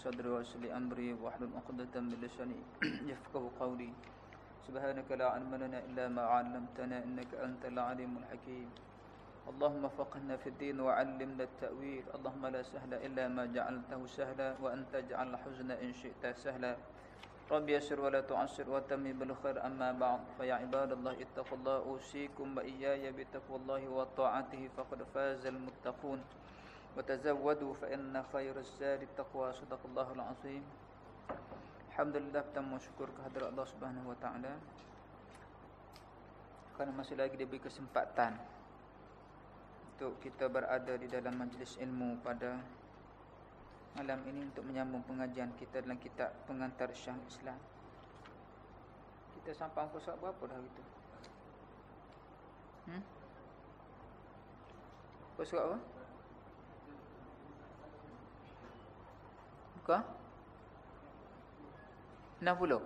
صدري ويسر لي أمري واحلل عقدة من لساني يفقه قولي. سبحانك لا علم لنا إلا ما علمتنا إنك أنت العليم الحكيم. اللهم فقهنا في الدين وعلمنا التأويل. اللهم لا سهل إلا ما جعلته سهلا وأنت جعل الحزن إن شئت سهلا. رب يسر ولا تعسر وتمي بالخير أما بعد. فيا عباد الله اتقوا الله أوصيكم وإياي بتقوى الله وطاعته فقد فاز المتقون. وتزودوا فإن خير الزاد التقوى صدق الله العظيم Alhamdulillah pertama syukur kehadirat Allah Subhanahu Wa Taala. Kerana masih lagi diberi kesempatan untuk kita berada di dalam majlis ilmu pada malam ini untuk menyambung pengajian kita dalam kitab Pengantar Syah Islam. Kita sampai muka surat berapa dah itu? Hmm? Muka surat apa? Muka? 60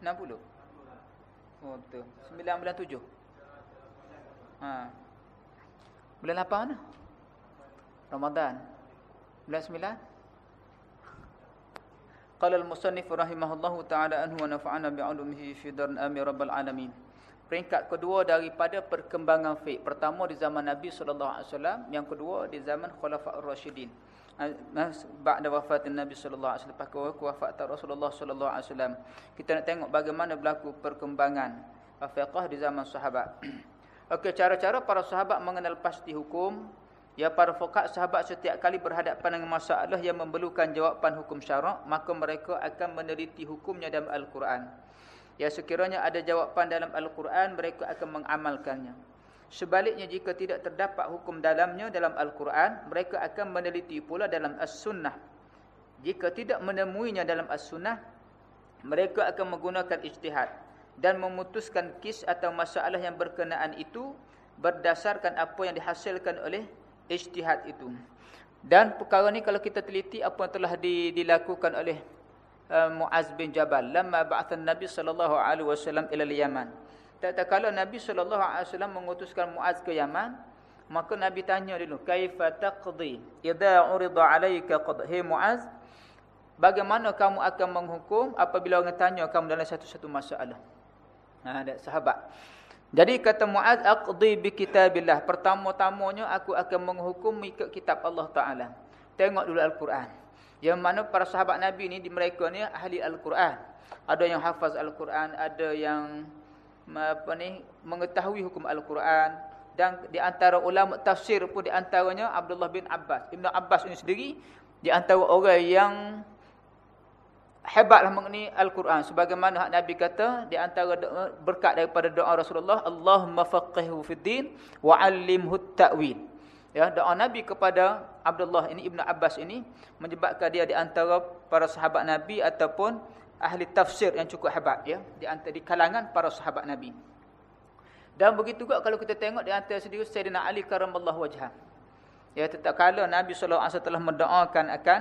60 Oh betul. 9 bulan 7 ha. Bulan 8 mana? Ramadan. Bulan 9 Qala al-musannif rahimahullahu ta'ala anhu wa nafa'ana bi'ulumihi fi darin amir rabbal alamin. Peringkat kedua daripada perkembangan fiqh. Pertama di zaman Nabi SAW Yang kedua di zaman Khulafa'ur Rashidin ba'da wafatin Nabi sallallahu alaihi wasallam wafat Rasulullah sallallahu alaihi wasallam. Kita nak tengok bagaimana berlaku perkembangan fiqh di zaman sahabat. Okey cara-cara para sahabat mengenal pasti hukum. Ya para fuqaha sahabat setiap kali berhadapan dengan masalah yang memerlukan jawapan hukum syarak maka mereka akan meneliti hukumnya dalam al-Quran. Ya sekiranya ada jawapan dalam al-Quran mereka akan mengamalkannya Sebaliknya jika tidak terdapat hukum dalamnya dalam Al-Quran, mereka akan meneliti pula dalam As-Sunnah. Jika tidak menemuinya dalam As-Sunnah, mereka akan menggunakan ijtihad dan memutuskan kis atau masalah yang berkenaan itu berdasarkan apa yang dihasilkan oleh ijtihad itu. Dan perkara ini kalau kita teliti apa yang telah dilakukan oleh uh, Muaz bin Jabal lama ba'athan Nabi sallallahu alaihi wasallam ila Yaman. Tak kalau Nabi SAW mengutuskan Muaz ke Yaman, maka Nabi tanya dulu, "Kaifa taqdi idza urida 'alaika qad hi Muaz?" Bagaimana kamu akan menghukum apabila orang tanya kamu dalam satu-satu masalah? Ha, ada sahabat. Jadi kata Muaz, "Aqdi bi kitabillah." Pertama-tamanya aku akan menghukum ikut kitab Allah Taala. Tengok dulu Al-Quran. Yang mana para sahabat Nabi ni di mereka ni ahli Al-Quran. Ada yang hafaz Al-Quran, ada yang apa ni mengetahui hukum al-Quran dan di antara ulama tafsir pun di antaranya Abdullah bin Abbas. Ibn Abbas ini sendiri di antara orang yang hebatlah mengenai al-Quran sebagaimana Nabi kata di antara berkat daripada doa Rasulullah Allahumma faqihhu fid din wa 'allimhu ta'wil. Ya, doa Nabi kepada Abdullah ini Ibn Abbas ini menyebabkan dia di antara para sahabat Nabi ataupun ahli tafsir yang cukup hebat ya di antara di kalangan para sahabat Nabi. Dan begitu juga kalau kita tengok di antara sendiri Sayyidina Ali karamallahu wajhah. Ya tetap kala Nabi sallallahu alaihi wasallam mendoakan akan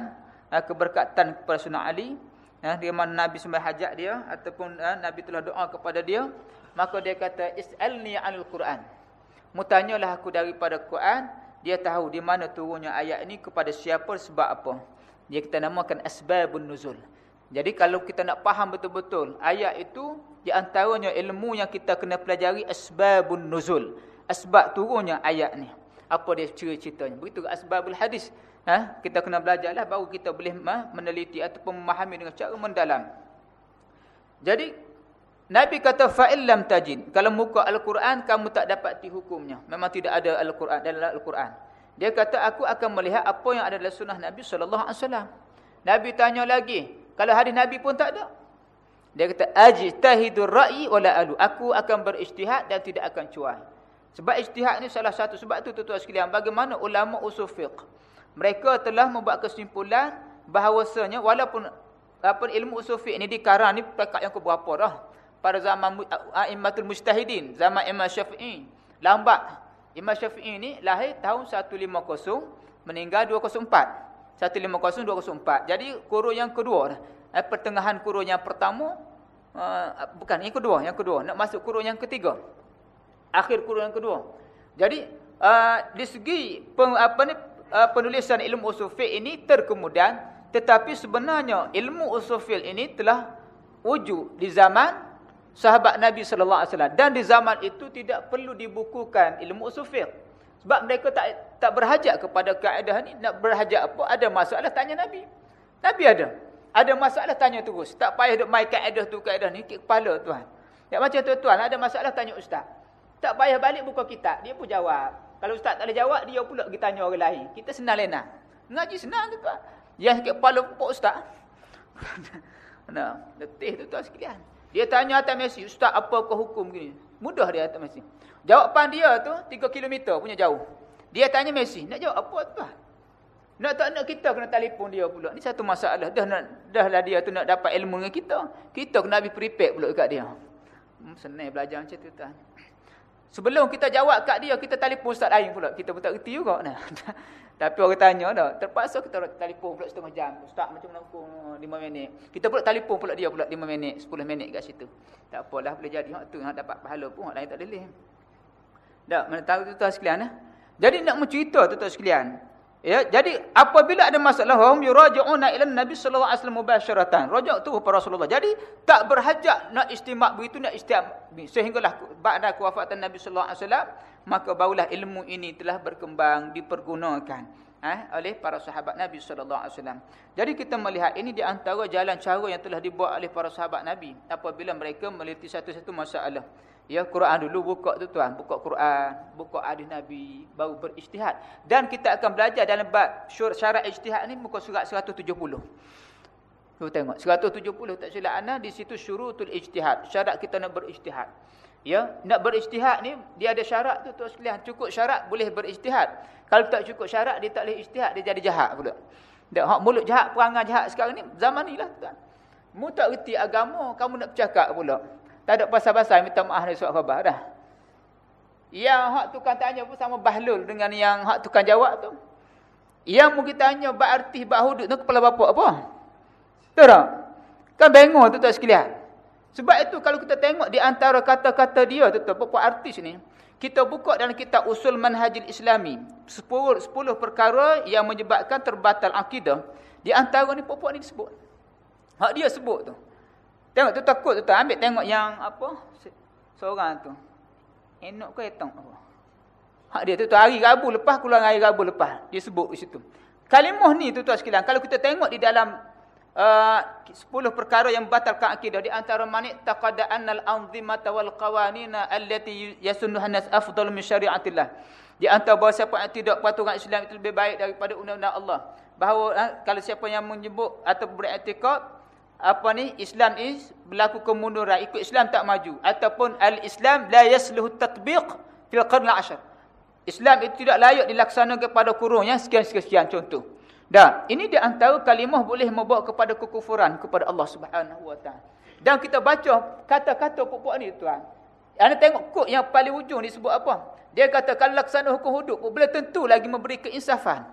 uh, keberkatan kepada Sayyidina Ali, ya di mana Nabi sembah hajat dia ataupun uh, Nabi telah doa kepada dia, maka dia kata is'alni 'anil Quran. Mutanyalah aku daripada Quran, dia tahu di mana turunnya ayat ini kepada siapa sebab apa. Dia kita namakan asbabun nuzul. Jadi kalau kita nak faham betul-betul ayat itu di antaranya ilmu yang kita kena pelajari asbabun nuzul. Asbab turunnya ayat ni. Apa dia cerita-ceritanya. Begitu asbabul hadis. Ha? Kita kena belajarlah baru kita boleh meneliti ataupun memahami dengan cara mendalam. Jadi Nabi kata fa'illam tajin. Kalau muka Al-Quran kamu tak dapat ti hukumnya. Memang tidak ada Al-Quran dalam Al-Quran. Dia kata aku akan melihat apa yang ada dalam sunnah Nabi wasallam. Nabi tanya lagi, kalau hadis Nabi pun tak ada. Dia kata ajtahidur ra'i wala alu. Aku akan berijtihad dan tidak akan cuai. Sebab ijtihad ni salah satu sebab tu tuan-tuan sekalian bagaimana ulama usul fiqh. Mereka telah membuat kesimpulan bahawasanya walaupun apa ilmu usul fiqh ni dikarang ni pekat yang keberapa dah. Pada zaman a'immatul mujtahidin, zaman Imam Syafi'i. Lambat. Imam Syafi'i ni lahir tahun 150 meninggal 204. 150 204. Jadi kurun yang kedua eh, pertengahan kurun yang pertama uh, bukan yang kedua, yang kedua nak masuk kurun yang ketiga. Akhir kurun yang kedua. Jadi uh, di segi apa ni penulisan ilmu usul fiqh ini terkemudian tetapi sebenarnya ilmu usul fiqh ini telah wujud di zaman sahabat Nabi sallallahu alaihi wasallam dan di zaman itu tidak perlu dibukukan ilmu usul fiqh sebab mereka tak tak berhajat kepada kaedah ni nak berhajat apa ada masalah tanya Nabi Nabi ada ada masalah tanya terus tak payah duk mai kaedah tu kaedah ni kepala tuan ya macam tuan-tuan ada masalah tanya ustaz tak payah balik buka kitab dia pun jawab kalau ustaz tak boleh jawab, dia pula kita tanya orang lain. Kita senang lena. Ngaji senang tu tuan. Yang sakit kepala pupuk ustaz. nah, letih tu tuan sekalian. Dia tanya atas mesej, ustaz apa kau hukum gini? Mudah dia atas mesej. Jawapan dia tu 3 km punya jauh. Dia tanya mesej, nak jawab apa tuan? Nak tak nak kita kena telefon dia pula. Ni satu masalah. Dah nak dah lah dia tu nak dapat ilmu dengan kita. Kita kena habis prepare pula dekat dia. Hmm, senang belajar macam tu tuan. Sebelum kita jawab kat dia, kita telefon ustaz lain pula. Kita pun tak kerti juga. Nah. Tapi orang tanya dah. Terpaksa kita telefon pula setengah jam. Ustaz macam mana pun 5 minit. Kita pula telefon pula dia pula 5 minit, 10 minit kat situ. Tak apalah boleh jadi. Hak tu hak dapat pahala pun. Hak lain tak boleh. Tak, mana tahu tu-tuan sekalian. Eh? Jadi nak mencerita tu-tuan sekalian. Ya, jadi apabila ada masalah hum yuraji'una ila Nabi sallallahu alaihi wasallam mubasharatan. Rajak tu kepada Rasulullah. Jadi tak berhajat nak istimak begitu nak istimak sehinggalah ba'da kewafatan Nabi sallallahu alaihi wasallam maka barulah ilmu ini telah berkembang dipergunakan eh, oleh para sahabat Nabi sallallahu alaihi wasallam. Jadi kita melihat ini di antara jalan cara yang telah dibuat oleh para sahabat Nabi apabila mereka meliti satu-satu masalah. Ya Quran dulu buka tu tuan, buka Quran, buka hadis Nabi, baru berijtihad. Dan kita akan belajar dalam bab syarat ijtihad ni muka surat 170. Tu tengok 170 tak silap ana di situ syurutul ijtihad. Syarat kita nak berijtihad. Ya, nak berijtihad ni dia ada syarat tu tuan sekalian. Cukup syarat boleh berijtihad. Kalau tak cukup syarat dia tak boleh ijtihad, dia jadi jahat pula. Dak hak mulut jahat, perangai jahat sekarang ni zaman ni lah tuan. Mu tak reti agama, kamu nak bercakap pula. Tak ada pasal-pasal minta maaf dari surat khabar dah. Yang hak tukang tanya pun sama bahlul dengan yang hak tukang jawab tu. Yang mungkin tanya bak artis bak hudud tu kepala bapak apa? Tahu tak? Kan bengong tu tak sekalian. Sebab itu kalau kita tengok di antara kata-kata dia tu tu bapak artis ni, kita buka dalam kitab Usul Manhajil Islami, 10 10 perkara yang menyebabkan terbatal akidah. Di antara ni bapak ni disebut. Hak dia sebut tu. Tengok tu takut tu, tu. ambil tengok yang apa? Seorang tu. Enok ke etong apa? Hak dia tu, tu hari Rabu lepas keluar hari Rabu lepas. Dia sebut di situ. Kalimah ni tu tuan sekalian, kalau kita tengok di dalam uh, 10 perkara yang batalkan akidah di antara manik taqada annal anzimata wal qawanina allati yasunnuhan nas afdal min syari'atillah. Di antara bahawa siapa yang tidak peraturan Islam itu lebih baik daripada undang-undang Allah. Bahawa uh, kalau siapa yang menyebut atau beriktikad apa ni? Islam ini berlaku kemunduran ikut Islam tak maju. Ataupun al-Islam la yasluhu tatbiq fil qarn al-ashr Islam itu tidak layak dilaksanakan pada kurun yang sekian-sekian contoh. Dan ini di antara kalimah boleh membawa kepada kekufuran kepada Allah Subhanahu wa dan kita baca kata-kata pokok ni tuan. Anda tengok kod yang paling ujung disebut apa? Dia kata kalau laksana hukum hudud boleh tentu lagi memberi keinsafan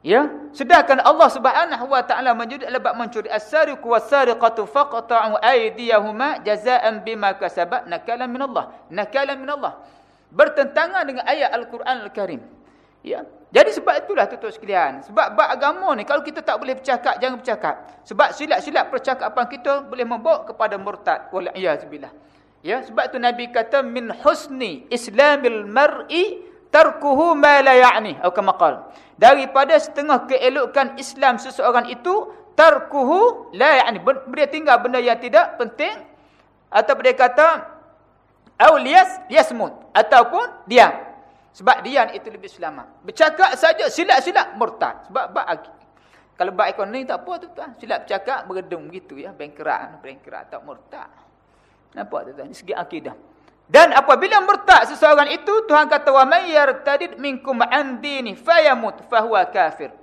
Ya, sedangkan Allah Subhanahu wa taala menjadi lebat mencuri as-sariqu was-sariqatu faqta'u aydiyahuma jazaa'an bima kasabat nakalan min Allah. Nakalan min Allah. Bertentangan dengan ayat Al-Quran Al-Karim. Ya. Jadi sebab itulah tuan-tuan sekalian. Sebab bab agama ni kalau kita tak boleh bercakap jangan bercakap. Sebab silap-silap percakapan kita boleh membawa kepada murtad. Wal iyazbillah. Ya, sebab tu Nabi kata min husni islamil mar'i tarkuhu ma la ya'ni. Atau kama qala daripada setengah keelokan Islam seseorang itu tarkuhu la ya'ni. Dia tinggal benda yang tidak penting. Atau dia kata au liyas yasmut ataupun diam. Sebab diam itu lebih selamat. Bercakap saja silap-silap murtad. Sebab bab kalau bab ekonomi tak apa tu tuan silap bercakap beredung gitu ya. Bengkerak bengkerak tak murtad. Nampak tu tuan segi akidah dan apabila murtad seseorang itu Tuhan kata wa may yartadid minkum an dini fayamut fahuwa kafir.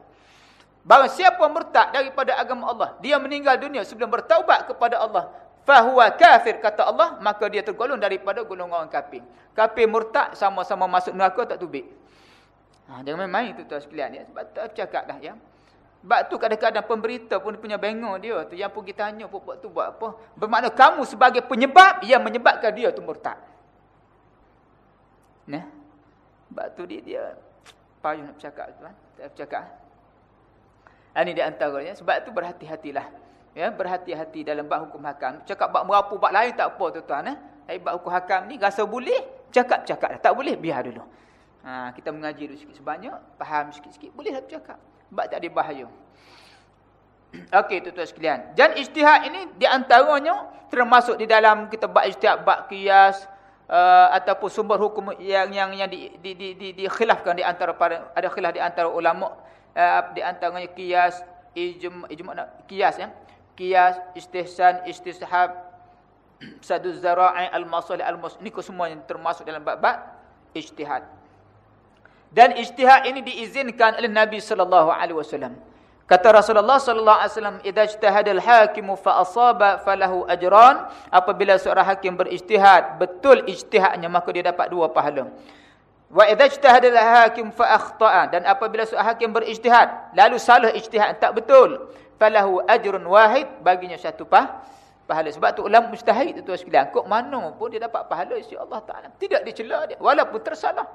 Barang siapa murtad daripada agama Allah, dia meninggal dunia sebelum bertaubat kepada Allah, fahuwa kafir kata Allah, maka dia tergolong daripada golongan orang kafir. Kafir murtad sama-sama masuk neraka tak tubik. Ha, jangan main-main itu tuan sekalian ya. Sebab tak cakap dah ya. Sebab tu kadang-kadang pemberita pun punya bengong dia tu yang pergi tanya buat tu buat apa. Bermakna kamu sebagai penyebab yang menyebabkan dia tu murtad. Nah. Sebab tu dia dia payah nak bercakap tuan. Tak bercakap. Ini di antaranya. Sebab itu berhati-hatilah. Ya, berhati-hati dalam bab hukum hakam. Cakap bab merapu, bab lain tak apa tuan-tuan. Eh? Tapi bab hukum hakam ni rasa boleh, cakap-cakap. Tak boleh, biar dulu. Ha, kita mengaji dulu sikit sebanyak, faham sikit-sikit, boleh bercakap. Sebab tak ada bahaya. Okey, tuan-tuan sekalian. Dan ijtihad ini di antaranya termasuk di dalam kita bab ijtihad, bab qiyas, uh, ataupun sumber hukum yang yang yang di di di di, di khilafkan di antara ada khilaf di antara ulama uh, di antaranya qiyas ijma ijma qiyas ya qiyas, istihsan, istishab, sadu zara'i, al-masalih, al-mus. Ini semua yang termasuk dalam bab-bab ijtihad. Dan ijtihad ini diizinkan oleh Nabi sallallahu alaihi wasallam. Kata Rasulullah sallallahu alaihi wasallam, "Idza ijtahada al-hakimu fa asaba falahu ajran." Apabila seorang hakim berijtihad, betul ijtihadnya maka dia dapat dua pahala. Wa idza ijtahada al-hakim fa akhta'a. Dan apabila seorang hakim berijtihad lalu salah ijtihad tak betul, falahu ajrun wahid baginya satu pah pahala. Sebab tu ulama mustahid itu sekalian. Kok mana pun dia dapat pahala isi Allah Taala. Tidak dicela dia walaupun tersalah.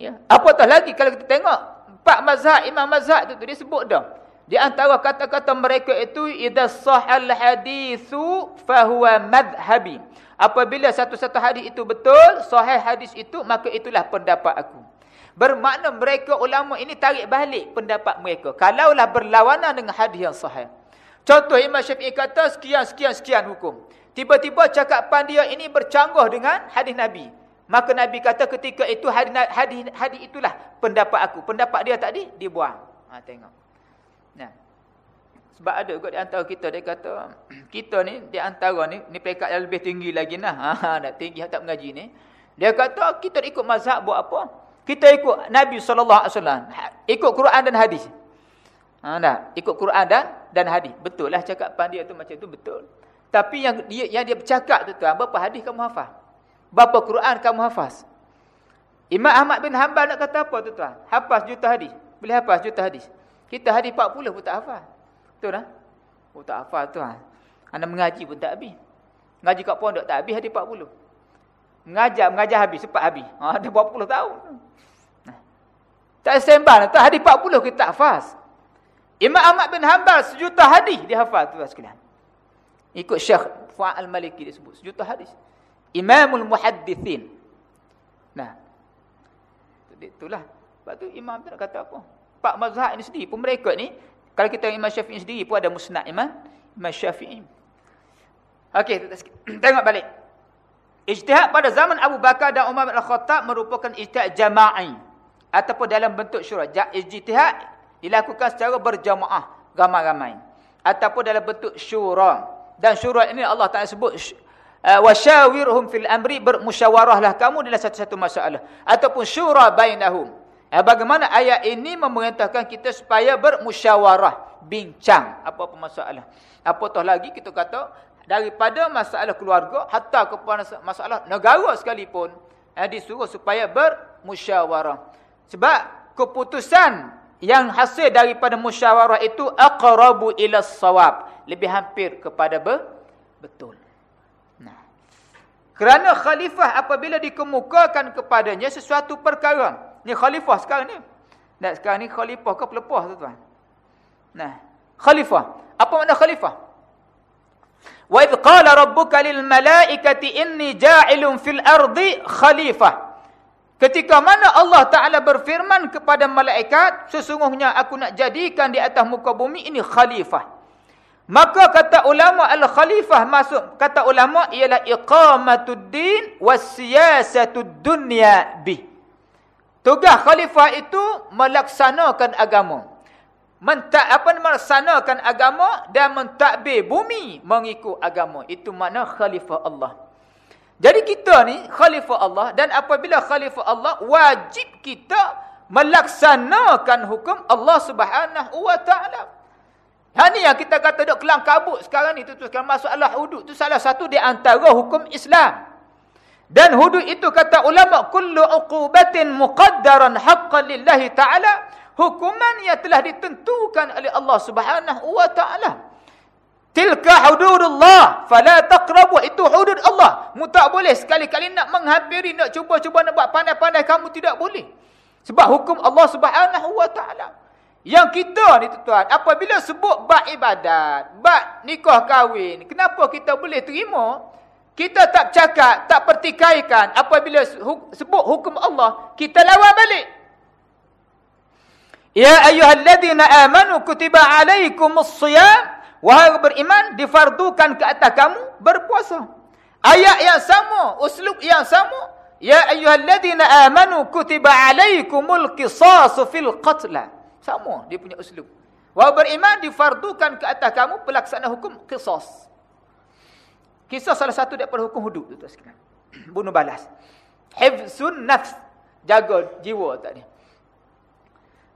Ya. Apatah lagi kalau kita tengok empat mazhab imam mazhab tu, tu dia sebut dah di antara kata-kata mereka itu idza sahal haditsu fahuwa madhhabi apabila satu-satu hadis itu betul sahih hadis itu maka itulah pendapat aku Bermakna mereka ulama ini tarik balik pendapat mereka. Kalaulah berlawanan dengan hadis yang sahih. Contoh Imam Syafi'i kata sekian, sekian, sekian hukum. Tiba-tiba cakapan dia ini bercanggah dengan hadis Nabi. Maka Nabi kata ketika itu hadis, itulah pendapat aku. Pendapat dia tadi, dibuang. Ha, tengok. Nah. Sebab ada juga di antara kita, dia kata, kita ni, di antara ni, ni pekat yang lebih tinggi lagi nah. Ha, nak tinggi, tak mengaji ni. Dia kata, kita ikut mazhab buat apa? Kita ikut Nabi SAW. Ikut Quran dan hadis. Ha, nah, ikut Quran dan dan hadis. Betul lah cakapan dia tu macam tu betul. Tapi yang dia yang dia bercakap tu tuan, berapa hadis kamu hafaz? Berapa Quran kamu hafaz? Imam Ahmad bin Hanbal nak kata apa tu tuan? Hafaz juta hadis. Boleh hafaz juta hadis. Kita hadis 40 pun tak hafaz. Betul tak? Oh tak hafaz tuan. Anda mengaji pun tak habis. Ngaji kat pondok tak habis hadis 40. Mengajar, mengajar habis, cepat habis. Ha, ada berapa puluh tahun. Tak sembang. Tak hadis 40 kita hafaz. Imam Ahmad bin Hanbal sejuta hadis dia hafaz tu sekalian. Ikut Syekh Fu'al Maliki dia sebut. Sejuta hadis. Imamul Muhaddithin. Nah. Itulah. Sebab tu Imam tu nak kata apa? Pak mazhab ini sendiri pun mereka ni. Kalau kita Imam Syafi'i sendiri pun ada musnad Imam. Imam Syafi'i. Okey. Tengok balik. Ijtihad pada zaman Abu Bakar dan Umar bin Al-Khattab merupakan ijtihad jama'i ataupun dalam bentuk syura. Ijtihad dilakukan secara berjamaah, ramai-ramai. Ataupun dalam bentuk syura. Dan syura ini Allah Taala sebut wasyawirhum fil amri bermusyawarahlah kamu dalam satu-satu masalah ataupun syura bainahum. Eh, bagaimana ayat ini memerintahkan kita supaya bermusyawarah, bincang apa-apa masalah. Apatah lagi kita kata daripada masalah keluarga hatta kepada masalah negara sekalipun eh, disuruh supaya bermusyawarah. Sebab keputusan yang hasil daripada musyawarah itu aqrabu ila sawab, lebih hampir kepada be betul. Kerana khalifah apabila dikemukakan kepadanya sesuatu perkara. Ni khalifah sekarang ni. Nah, sekarang ni khalifah ke pelepah tuan-tuan? Nah, khalifah. Apa makna khalifah? Wa idh qala rabbuka lil malaikati inni ja'ilun fil ardi khalifah. Ketika mana Allah Ta'ala berfirman kepada malaikat, sesungguhnya aku nak jadikan di atas muka bumi ini khalifah. Maka kata ulama al-khalifah masuk, kata ulama ialah iqamatuddin wasiyasatudd dunya bi. Tugas khalifah itu melaksanakan agama. Mentak apa melaksanakan agama dan mentadbir bumi mengikut agama. Itu makna khalifah Allah. Jadi kita ni khalifah Allah dan apabila khalifah Allah wajib kita melaksanakan hukum Allah Subhanahu wa taala. Ha ni yang kita kata dok kelang kabut sekarang ni tu tu sekarang masalah hudud tu salah satu di antara hukum Islam. Dan hudud itu kata ulama kullu uqubatin muqaddaran haqqan lillahi taala hukuman yang telah ditentukan oleh Allah Subhanahu wa taala. Tilka hududullah fala taqrabu itu hudud Allah. Mu tak boleh sekali-kali nak menghampiri nak cuba-cuba nak buat pandai-pandai kamu tidak boleh. Sebab hukum Allah Subhanahu wa taala. Yang kita ni tuan, apabila sebut bab ibadat, bab nikah kahwin, kenapa kita boleh terima? Kita tak cakap, tak pertikaikan apabila sebut hukum Allah, kita lawan balik. Ya ayyuhalladzina amanu kutiba alaikumus shiyam wahai beriman difardukan ke atas kamu berpuasa. Ayat yang sama, uslub yang sama. Ya ayyuhalladzina amanu kutiba alaikumul qisasu fil qatl. Sama dia punya uslub. Wa beriman difardukan ke atas kamu pelaksanaan hukum qisas. Kisah salah satu daripada hukum hudud. Bunuh balas. Hifzun nafs. Jaga jiwa tadi.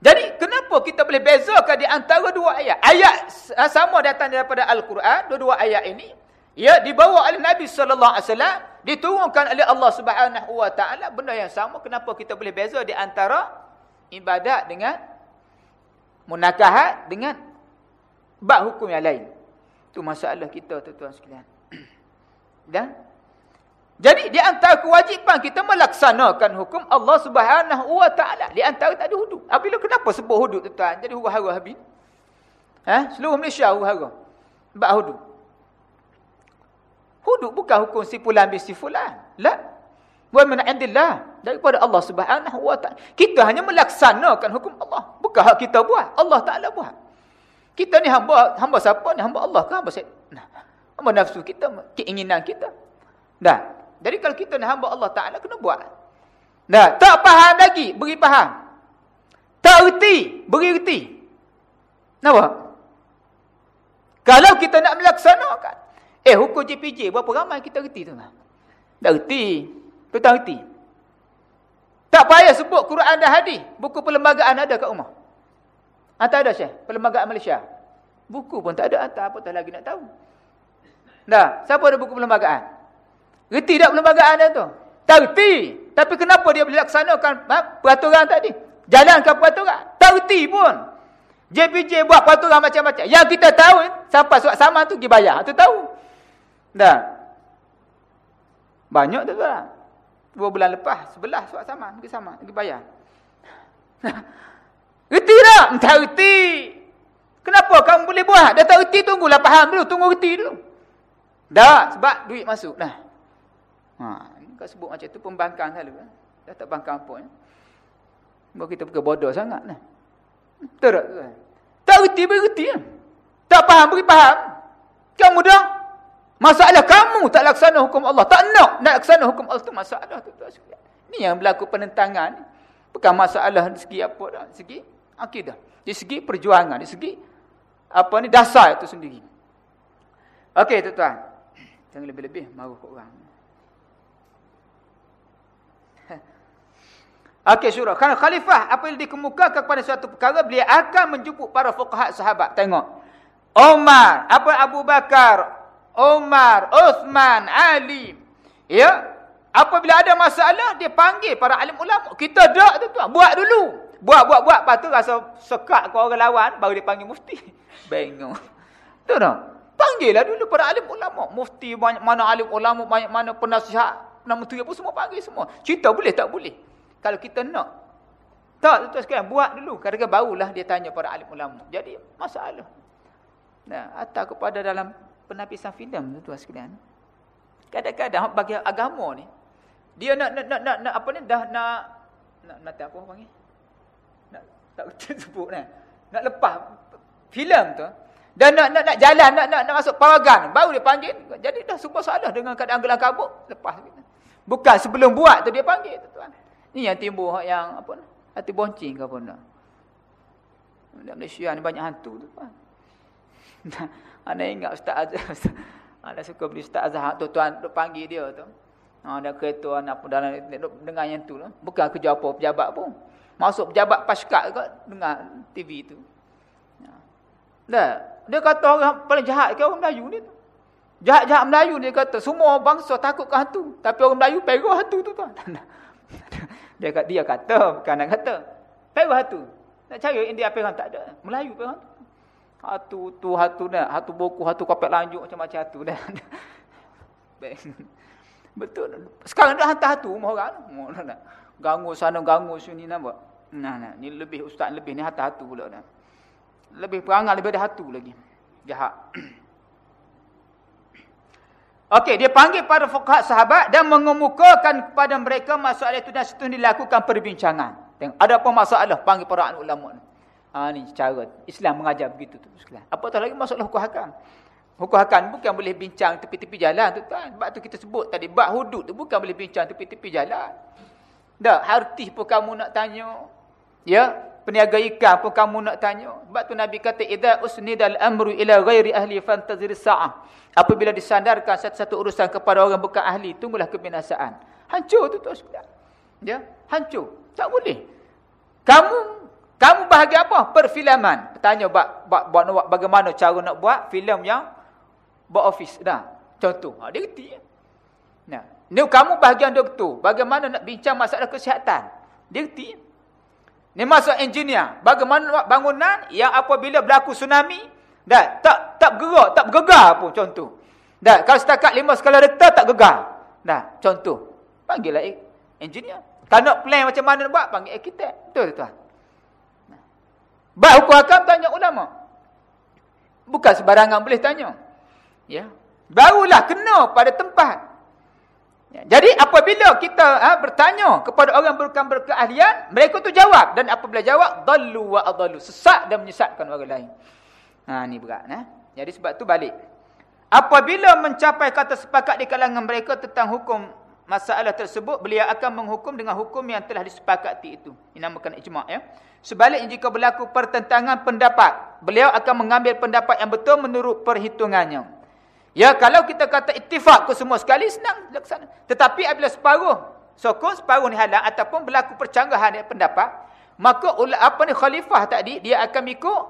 Jadi kenapa kita boleh bezakan di antara dua ayat? Ayat sama datang daripada Al-Quran. Dua-dua ayat ini. Ya dibawa oleh Nabi sallallahu alaihi wasallam, diturunkan oleh Allah Subhanahu wa taala benda yang sama. Kenapa kita boleh beza di antara ibadat dengan munakahat dengan bab hukum yang lain. Itu masalah kita tuan-tuan sekalian. Dan jadi di antara kewajipan kita melaksanakan hukum Allah Subhanahu wa taala. Di antara tak ada hudud. Apabila kenapa sebut hudud tuan? Jadi huru-hara habis. Ha? Seluruh Malaysia huru-hara. Bab hudud. Hudud bukan hukum si fulan bin si fulan. La. Wa min indillah daripada Allah Subhanahu wa taala. Kita hanya melaksanakan hukum Allah. Bukan hak kita buat, Allah Taala buat. Kita ni hamba hamba siapa ni? Hamba Allah ke hamba saya? Hamba nafsu kita, keinginan kita. Dah. Jadi kalau kita ni hamba Allah Taala kena buat. Dah, tak faham lagi, beri faham. Tak reti, beri reti. Nampak? Kalau kita nak melaksanakan. Eh, hukum JPJ, berapa ramai kita reti tu? Tak reti. Kita tak reti. Tak payah sebut Quran dan hadis. Buku perlembagaan ada kat rumah. Atau ada Syekh? Perlembagaan Malaysia. Buku pun tak ada. Atau apa tak lagi nak tahu. Dah. Siapa ada buku perlembagaan? Reti tak perlembagaan dia tu? Tak reti. Tapi kenapa dia boleh laksanakan ha, peraturan tadi? Jalankan peraturan. Tak reti pun. JPJ buat peraturan macam-macam. Yang kita tahu, sampai suat sama tu pergi bayar. Itu tahu. Dah. Banyak tu lah. Dua bulan lepas, sebelah suat sama, pergi sama, pergi bayar. reti tak? Tak reti. Kenapa kamu boleh buat? Dah tak reti, tunggulah faham dulu, tunggu reti dulu. Dah, sebab duit masuk dah. Ha, kau sebut macam tu pembangkang selalu. Eh? Dah tak bangkang apa. Eh? Kita pergi bodoh sangat. Nah. Betul tak? Tak reti, beri reti. Eh? Tak faham, beri faham. Kamu dah Masalah kamu tak laksana hukum Allah. Tak nak nak laksana hukum Allah. Itu masalah. tu. Ini yang berlaku penentangan. Bukan masalah dari segi apa dah. Dari segi akidah. Dari segi perjuangan. Dari segi apa ni dasar itu sendiri. Okey tuan-tuan. Jangan lebih-lebih maruh orang. Okey surah. Kerana khalifah apabila dikemukakan kepada suatu perkara. Beliau akan menjemput para fukahat sahabat. Tengok. Omar. Apa Abu Bakar. Umar, Uthman, Ali. Ya. Apabila ada masalah, dia panggil para alim ulama. Kita tak tu tuan. Buat dulu. Buat, buat, buat. Lepas tu rasa sekat ke orang lawan, baru dia panggil mufti. Bengong. Tu tak? Panggillah dulu para alim ulama. Mufti, banyak mana alim ulama, banyak mana penasihat. Nama tu apa semua panggil semua. Cerita boleh tak boleh. Kalau kita nak. Tak, tu sekarang. Buat dulu. Kadang-kadang barulah dia tanya para alim ulama. Jadi, masalah. Nah, atau kepada dalam penapisan filem tu tuan sekalian. Kadang-kadang bagi agama ni dia nak nak nak nak, nak apa ni dah nak nak nak apa panggil? Nak tak sebut kan. Nak lepas filem tu dan nak nak nak jalan nak nak, nak masuk peragan baru dia panggil. Jadi dah semua salah dengan keadaan gelang kabut lepas Bukan sebelum buat tu dia panggil tu tuan. Ni yang timbul yang apa ni? Hati boncing ke apa nak. Dalam Malaysia ni banyak hantu tu tuan. Ana ingat Ustaz Azhar. Ana suka beli Ustaz Azhar tu tuan duk panggil dia tu. Ha ada kereta anak pun dalam dengar yang tu lah. Bukan kerja apa pejabat pun. Masuk pejabat paskat ke dengar TV tu. Ha. Dah, dia kata orang paling jahat ke orang Melayu ni. Jahat-jahat Melayu dia kata semua bangsa takut ke hantu. Tapi orang Melayu perah hantu tu tuan. dia kata dia kata bukan nak kata. Perah hantu. Nak cari India perah tak ada. Melayu perah hantu. Hatu tu hatu dah, hatu buku, hatu kopek lanjut macam-macam hatu dah. Betul. Sekarang dah hantar hatu rumah orang. Ganggu sana, ganggu sini nampak. Nah, nah, ni lebih ustaz lebih ni hatu-hatu pula dah. Lebih perangai lebih ada hatu lagi. Jahat. Okey, dia panggil para fuqaha sahabat dan mengemukakan kepada mereka masalah itu dan seterusnya dilakukan perbincangan. Tengok, ada apa masalah panggil para ulama ni. Ha ni cara Islam mengajar begitu tu sekalian. Apatah lagi masalah hukum hakam. Hukum hakam bukan boleh bincang tepi-tepi jalan tu tuan. Sebab tu kita sebut tadi bab hudud tu bukan boleh bincang tepi-tepi jalan. Dah, hartis pun kamu nak tanya. Ya, peniaga ikan pun kamu nak tanya. Sebab tu Nabi kata idza usnidal amru ila ghairi ahli fantazir sa'ah. Apabila disandarkan satu-satu urusan kepada orang bukan ahli, tunggulah kebinasaan. Hancur tu tu sekalian. Ya, hancur. Tak boleh. Kamu kamu bahagia apa? Perfilman. Tanya buat, buat, buat, bagaimana cara nak buat filem yang buat office dah. Contoh. Ha, dia reti. Nah, ni kamu bahagian doktor. Bagaimana nak bincang masalah kesihatan? Dia reti. Ni masuk engineer. Bagaimana buat bangunan yang apabila berlaku tsunami, dah tak tak gerak, tak bergegar pun contoh. Dah kalau setakat lima skala Richter tak gegar. Dah contoh. Panggillah engineer. Kalau nak plan macam mana nak buat, panggil arkitek. Betul tuan. Baik hukum hakam tanya ulama. Bukan sebarangan boleh tanya. Ya. Barulah kena pada tempat. Ya, jadi apabila kita ha, bertanya kepada orang bukan berkeahlian, mereka tu jawab dan apabila jawab dallu wa adallu, sesat dan menyesatkan orang lain. Ha ni berat eh. Jadi sebab tu balik. Apabila mencapai kata sepakat di kalangan mereka tentang hukum masalah tersebut, beliau akan menghukum dengan hukum yang telah disepakati itu. Dinamakan ijma' ya. Sebaliknya jika berlaku pertentangan pendapat, beliau akan mengambil pendapat yang betul menurut perhitungannya. Ya kalau kita kata ittifaq ke semua sekali senang laksana. Tetapi apabila separuh sokong separuh ni halang ataupun berlaku percanggahan pendapat, maka apa ni khalifah tadi dia akan ikut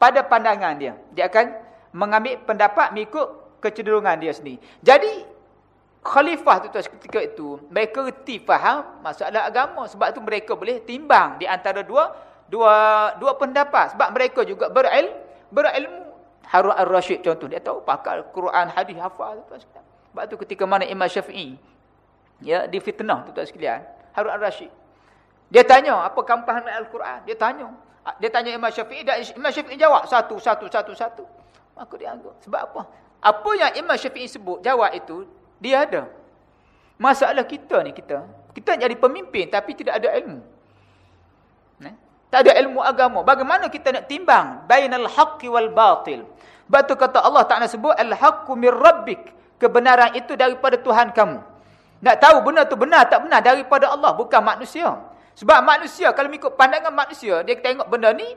pada pandangan dia. Dia akan mengambil pendapat mengikut kecenderungan dia sendiri. Jadi khalifah tu ketika itu mereka reti faham masalah agama sebab tu mereka boleh timbang di antara dua dua dua pendapat sebab mereka juga berilmu berilmu Harun al-Rashid contoh. Dia tahu pakar Quran, hadis, hafal. Sebab tu ketika mana Imam Syafi'i. Ya, di fitnah tu tuan sekalian. Harun al-Rashid. Dia tanya, apa kamu faham Al-Quran? Dia tanya. Dia tanya Imam Syafi'i. Dan Imam Syafi'i jawab. Satu, satu, satu, satu. Maka dia anggap. Sebab apa? Apa yang Imam Syafi'i sebut, jawab itu, dia ada. Masalah kita ni, kita. Kita jadi pemimpin tapi tidak ada ilmu. Tak ada ilmu agama. Bagaimana kita nak timbang? Bainal haqqi wal batil. Sebab tu kata Allah Ta'ala sebut, Al-haqqu mir rabbik. Kebenaran itu daripada Tuhan kamu. Nak tahu benar tu benar tak benar daripada Allah. Bukan manusia. Sebab manusia, kalau ikut pandangan manusia, dia tengok benda ni,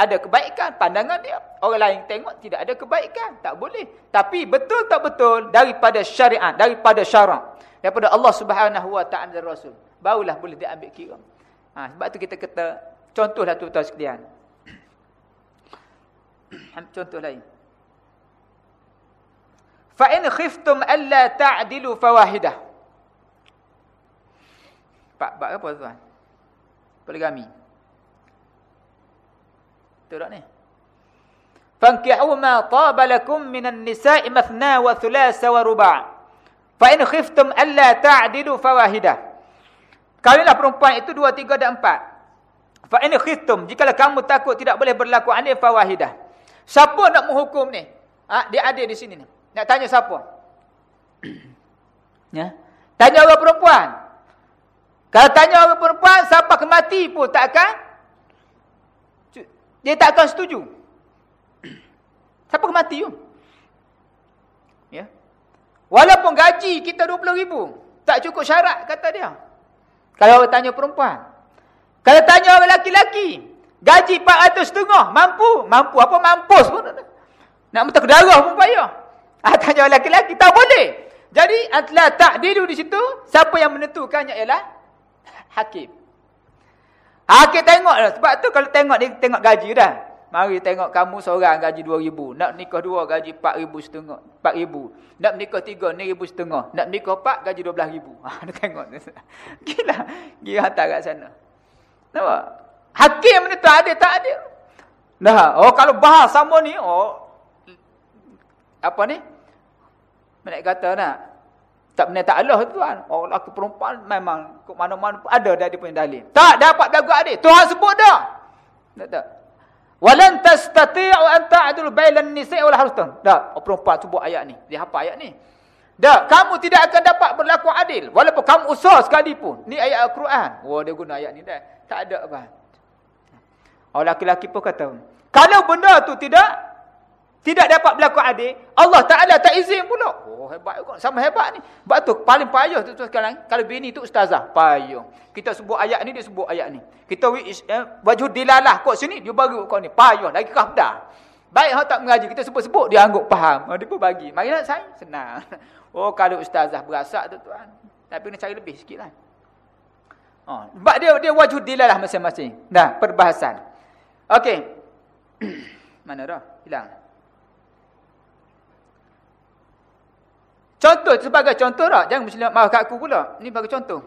ada kebaikan. Pandangan dia. Orang lain tengok, tidak ada kebaikan. Tak boleh. Tapi betul tak betul, daripada syariat, daripada syarak. Daripada Allah Subhanahu Wa Ta'ala Rasul. Barulah boleh diambil kira. Ha, sebab tu kita kata, Contohlah tuan-tuan sekalian. Contoh lain. Fa in khiftum alla ta'dilu fawahidah. Pak apa tuan? Poligami. Betul tak ni? Fankihu ma taba lakum minan nisa'i mathna wa thulasa wa ruba'. Fa in khiftum alla ta'dilu fawahidah. Kalilah perempuan itu dua, tiga dan empat. Fa in khiftum jika kamu takut tidak boleh berlaku anil fawahidah. Siapa nak menghukum ni? Ha, dia ada di sini ni. Nak tanya siapa? ya. Tanya orang perempuan. Kalau tanya orang perempuan siapa kemati pun tak akan dia tak akan setuju. Siapa kemati tu? Ya. Walaupun gaji kita 20,000, tak cukup syarat kata dia. Kalau orang tanya perempuan, kalau tanya orang laki-laki, gaji 400 setengah, mampu? Mampu apa? Mampus pun. Nak minta kedarah pun payah. Ah, tanya orang laki-laki, tak boleh. Jadi, adalah tak dilu di situ, siapa yang menentukannya ialah hakim. Hakim tengok lah. Sebab tu kalau tengok, dia tengok gaji dah. Mari tengok kamu seorang gaji 2,000. Nak nikah dua gaji 4,000 setengah. 4,000. Nak nikah tiga, ni ribu setengah. Nak nikah empat, gaji 12,000. Ha, dia tengok. Gila. Gila hantar kat sana. Nampak? Hakim ni tak ada, tak ada. Nah, oh kalau bahas sama ni, oh apa ni? Mereka kata nak Tak benar tak Allah tuan. Oh laki perempuan memang ke mana-mana ada dah dia punya dalil. Tak dapat berlaku adil. Tuhan sebut dah. Tak tak. Walan tastati'u an ta'dul bainan nisa'i wal harustan. Dah, oh, perempuan sebut ayat ni. Dia hafal ayat ni. Dah, kamu tidak akan dapat berlaku adil walaupun kamu usaha sekalipun. Ni ayat Al-Quran. Oh dia guna ayat ni dah. Tak ada apa. Oh laki-laki pun kata, kalau benda tu tidak tidak dapat berlaku adil, Allah Taala tak izin pula. Oh hebat juga, sama hebat ni. Sebab tu paling payah tu, sekarang. Kalau bini tu ustazah, payah. Kita sebut ayat ni, dia sebut ayat ni. Kita eh, baju dilalah kau sini, dia bagi kau ni. Payah, lagi kafdah. Baik hang tak mengaji, kita sebut-sebut dia anggap faham. Dia pun bagi. Mari nak saya, senang. Oh kalau ustazah berasak tu tuan. Tapi kena cari lebih sikitlah. Oh, sebab dia dia wajud dilalah masing-masing. Dah, perbahasan. Okey. Mana dah? Hilang. Contoh sebagai contoh tak? Jangan mesti marah kat aku pula. Ini bagi contoh.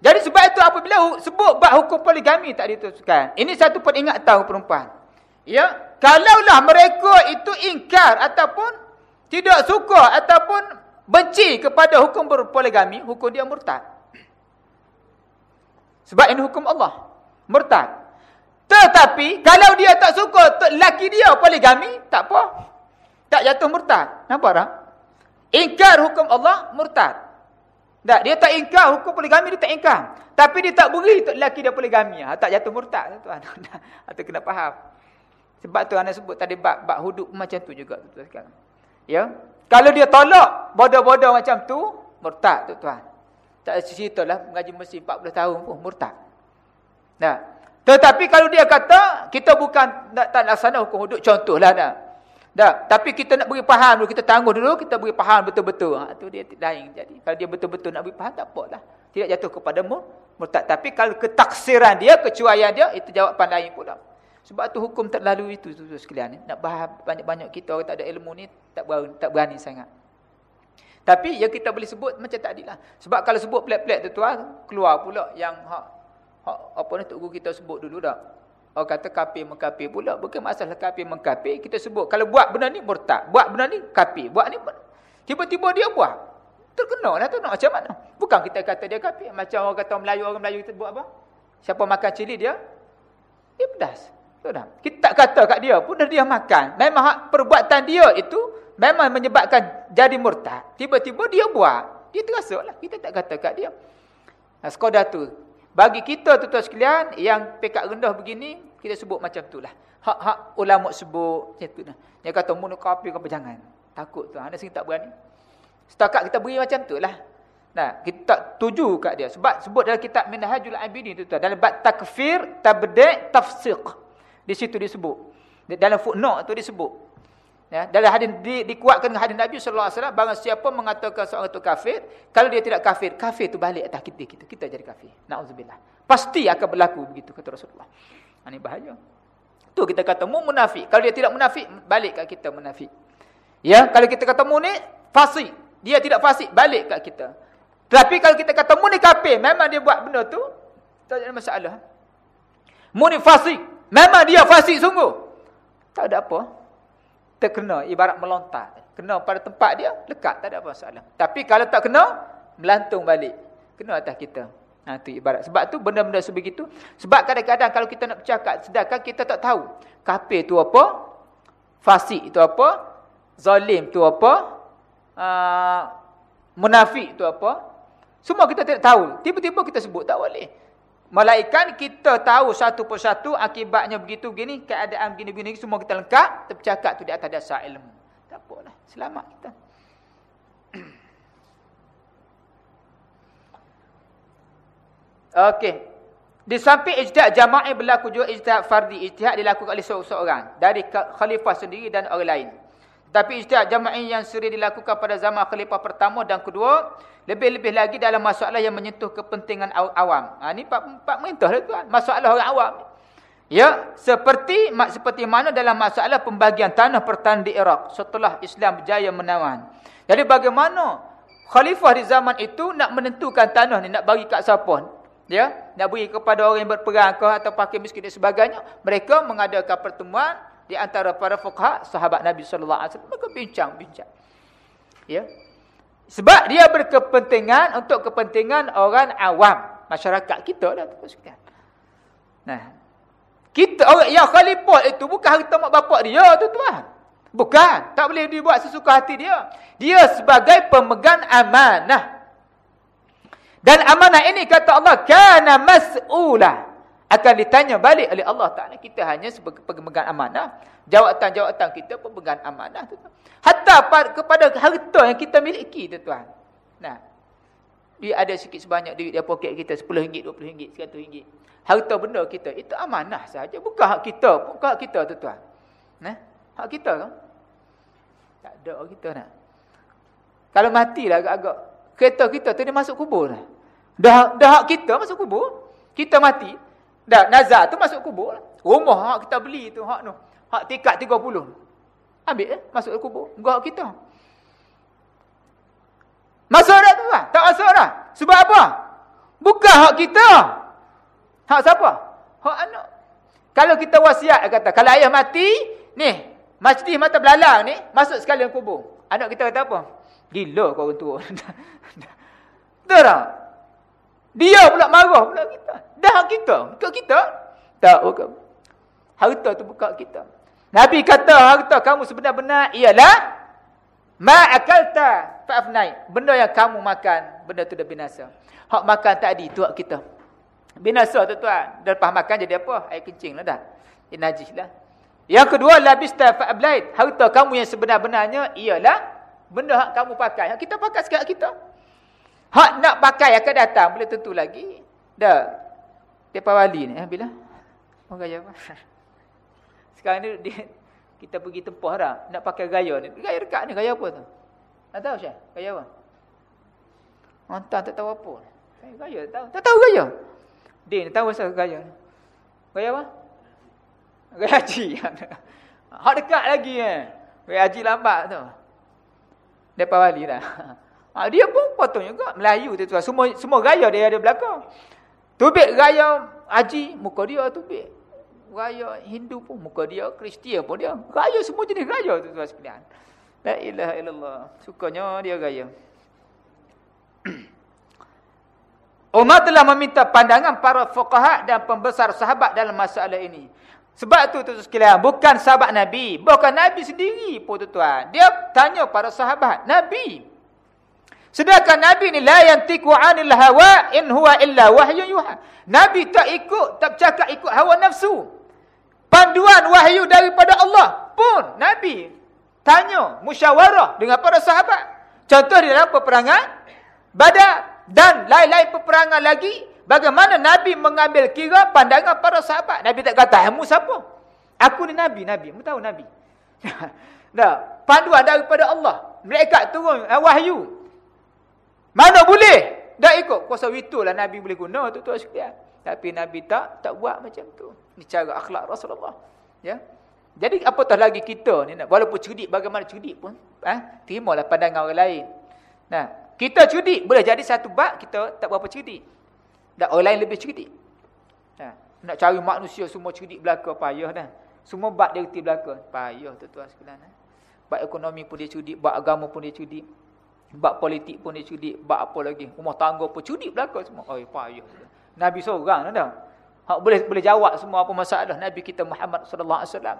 Jadi sebab itu apabila sebut bab hukum poligami tak diteruskan. Ini satu pun ingat tahu perempuan. Ya, kalaulah mereka itu ingkar ataupun tidak suka ataupun benci kepada hukum berpoligami, hukum dia murtad. Sebab ini hukum Allah. Murtad. Tetapi kalau dia tak suka laki dia poligami, tak apa. Tak jatuh murtad. Nampak tak? Ingkar hukum Allah, murtad. Tak, dia tak ingkar hukum poligami, dia tak ingkar. Tapi dia tak beri untuk lelaki dia poligami. Ha, tak jatuh murtad. Tuan. Atau kena faham. Sebab tu anda sebut tadi, bak, bak huduk macam tu juga. Tuan. Ya? Kalau dia tolak bodoh-bodoh macam tu, murtad. Tuan. Tak cerita lah, mengaji mesti 40 tahun pun, murtad. Tak. Tetapi kalau dia kata, kita bukan tak, tak laksana hukum huduk, contohlah. Tak. Tak, tapi kita nak beri faham dulu, kita tangguh dulu, kita beri faham betul-betul. Ha, tu dia lain jadi. Kalau dia betul-betul nak beri faham, tak apalah. Tidak jatuh kepada murtad. Tapi kalau ketaksiran dia, kecuaian dia, itu jawapan lain pula. Sebab tu hukum tak lalu itu, tu, sekalian. Nak bahas banyak-banyak kita orang tak ada ilmu ni, tak berani, tak berani sangat. Tapi yang kita boleh sebut macam tadi lah. Sebab kalau sebut pelik-pelik tu tuan, keluar pula yang hak, hak apa ni tuk kita sebut dulu dah. Orang kata kafir mengkafir pula. Bukan masalah kafir mengkafir. Kita sebut. Kalau buat benda ni murtad. Buat benda ni kafir. Buat ni tiba-tiba dia buat. Terkena lah tu nak macam mana. Bukan kita kata dia kafir. Macam orang kata Melayu. Orang Melayu kita buat apa? Siapa makan cili dia? Dia pedas. Kita tak kata kat dia pun dia makan. Memang perbuatan dia itu memang menyebabkan jadi murtad. Tiba-tiba dia buat. Dia terasa lah. Kita tak kata kat dia. Nah, tu. Bagi kita tuan-tuan sekalian yang pekat rendah begini, kita sebut macam itulah. Hak-hak ulama sebut macam tu. Dia kata mun kafir kau jangan. Takut tu. Ada sini tak berani. Setakat kita beri macam itulah. Nah, kita tak tuju kat dia sebab sebut dalam kitab Minhajul Abidin tu dalam bab takfir, tabdi', tafsiq. Di situ disebut. Dalam footnote tu disebut. Ya, dalam hadis di, dikuatkan hadis Nabi sallallahu alaihi wasallam barang siapa mengatakan seorang itu kafir, kalau dia tidak kafir, kafir itu balik atas kita kita. Kita jadi kafir. Nauzubillah. Pasti akan berlaku begitu kata Rasulullah. Ini bahaya. Tu kita kata mu munafik. Kalau dia tidak munafik, balik kat kita munafik. Ya, kalau kita kata mu ni fasik, dia tidak fasik, balik kat kita. Tapi kalau kita kata mu ni kafir, memang dia buat benda tu, tak ada masalah. Mu ni fasik, memang dia fasik sungguh. Tak ada apa terkena ibarat melontar. Kena pada tempat dia, lekat, tak ada apa masalah. Tapi kalau tak kena, melantung balik. Kena atas kita. Ha, itu ibarat. Sebab tu benda-benda sebegitu. Sebab kadang-kadang kalau kita nak bercakap, sedangkan kita tak tahu. Kafir tu apa? Fasik tu apa? Zalim tu apa? Uh, munafik tu apa? Semua kita tidak tahu. Tiba-tiba kita sebut, tak boleh. Malaikat kita tahu satu persatu akibatnya begitu begini, keadaan begini-begini semua kita lengkap, tercakap tu di atas dasar ilmu. Tak apalah, selamat kita. Okey. Di samping ijtihad jama'i berlaku juga ijtihad fardi, ijtihad dilakukan oleh seorang-seorang dari khalifah sendiri dan orang lain. Tapi ijtihad jama'i yang sering dilakukan pada zaman khalifah pertama dan kedua lebih-lebih lagi dalam masalah yang menyentuh kepentingan awam. Ha, ini Pak, Mentah lah tuan. Masalah orang awam. Ya, seperti seperti mana dalam masalah pembagian tanah pertanian di Iraq setelah Islam berjaya menawan. Jadi bagaimana khalifah di zaman itu nak menentukan tanah ni nak bagi kat siapa? Ya, nak bagi kepada orang yang berperang ke atau pakai miskin dan sebagainya. Mereka mengadakan pertemuan di antara para fuqaha sahabat Nabi sallallahu alaihi wasallam mereka bincang-bincang. Ya. Sebab dia berkepentingan untuk kepentingan orang awam. Masyarakat kita dah. Nah, kita orang yang khalifah itu bukan harta mak bapak dia tu tuan. Bukan. Tak boleh dibuat sesuka hati dia. Dia sebagai pemegang amanah. Dan amanah ini kata Allah. Kana mas'ulah. Akan ditanya balik oleh Allah Ta'ala. Kita hanya sebagai pemegang amanah. Jawatan-jawatan kita pemegang amanah. Tuan. Hatta kepada harta yang kita miliki tuan. Nah. Dia ada sikit sebanyak duit di poket kita RM10, RM20, RM100. Harta benda kita itu amanah saja, bukan hak kita, bukan hak kita tuan. Nah, hak kita kan? Tak ada hak kita nak. Kalau matilah agak-agak kereta kita tu dia masuk kubur. Dah dah hak kita masuk kubur. Kita mati. Dah nazar tu masuk kubur. Rumah hak kita beli tu hak tu. Hak tikat 30. Ambil eh, masuk kubur. Enggak kita. Masuk dah tu lah. Tak masuk dah. Sebab apa? Bukan hak kita. Hak siapa? Hak anak. Kalau kita wasiat, kata, kalau ayah mati, ni, masjid mata belalang ni, masuk sekali kubur. Anak kita kata apa? Gila kau orang tua. Betul tak? Dia pula marah pula kita. Dah hak kita. Bukan kita. Tak, bukan. Harta tu bukan kita. Nabi kata harta kamu sebenar-benar ialah ma akalta fa'afnai. Benda yang kamu makan, benda tu dah binasa. Hak makan tadi tu hak kita. Binasa tu tuan. Dah lepas makan jadi apa? Air kencing lah dah. Najis lah. Yang kedua, labista fa'ablaid. Harta kamu yang sebenar-benarnya ialah benda hak kamu pakai. Hak kita pakai sekarang kita. Hak nak pakai akan datang. Boleh tentu lagi. Dah. Depan wali ni. Eh, bila? Orang kaya apa? Sekarang ni dia, kita pergi tempah dah. Nak pakai gaya ni. Gaya dekat ni. Gaya apa tu? Tak tahu Syah? Gaya apa? Hantar tak tahu apa. Gaya tak tahu. Tak tahu gaya. Dia ni tahu asal gaya ni. Gaya apa? Gaya haji. Hak dekat lagi eh. Gaya haji lambat tu. Depan wali dah. Ha, dia pun potong juga. Melayu tu. Semua semua gaya dia ada belakang. Tubik gaya haji. Muka dia tubik raya Hindu pun muka dia, Kristian pun dia. Raya semua jenis raya tu tuan sekalian. La ilaha illallah. Sukanya dia raya. Umar telah meminta pandangan para fuqaha dan pembesar sahabat dalam masalah ini. Sebab tu tuan sekalian, bukan sahabat Nabi, bukan Nabi sendiri pun tuan. Dia tanya para sahabat, Nabi. Sedangkan Nabi ni la yantiqu 'anil hawa in huwa illa wahyun yuha. Nabi tak ikut, tak bercakap ikut hawa nafsu panduan wahyu daripada Allah pun Nabi tanya musyawarah dengan para sahabat. Contoh di dalam peperangan Badar dan lain-lain peperangan lagi bagaimana Nabi mengambil kira pandangan para sahabat. Nabi tak kata, "Kamu siapa?" Aku ni Nabi, Nabi. Kamu tahu Nabi? Dah, panduan daripada Allah. Mereka turun uh, wahyu. Mana boleh? Dah ikut kuasa witulah Nabi boleh guna tu tu sekalian. Tapi Nabi tak tak buat macam tu. Ini cara akhlak Rasulullah. Ya. Jadi apatah lagi kita ni nak walaupun cerdik bagaimana cerdik pun, eh, terimalah pandangan orang lain. Nah, kita cerdik boleh jadi satu bab kita tak berapa cerdik. Dan orang lain lebih cerdik. Nah, nak cari manusia semua cerdik belaka payah dah. Semua bab dia reti belaka, payah tuan-tuan sekalian. Eh. Bab ekonomi pun dia cerdik, bab agama pun dia cerdik. Bab politik pun dia cerdik, bab apa lagi? Rumah tangga pun cerdik belaka semua. Oh, payah. Nabi seorang dah. Hak boleh boleh jawab semua apa masalah Nabi kita Muhammad sallallahu alaihi wasallam.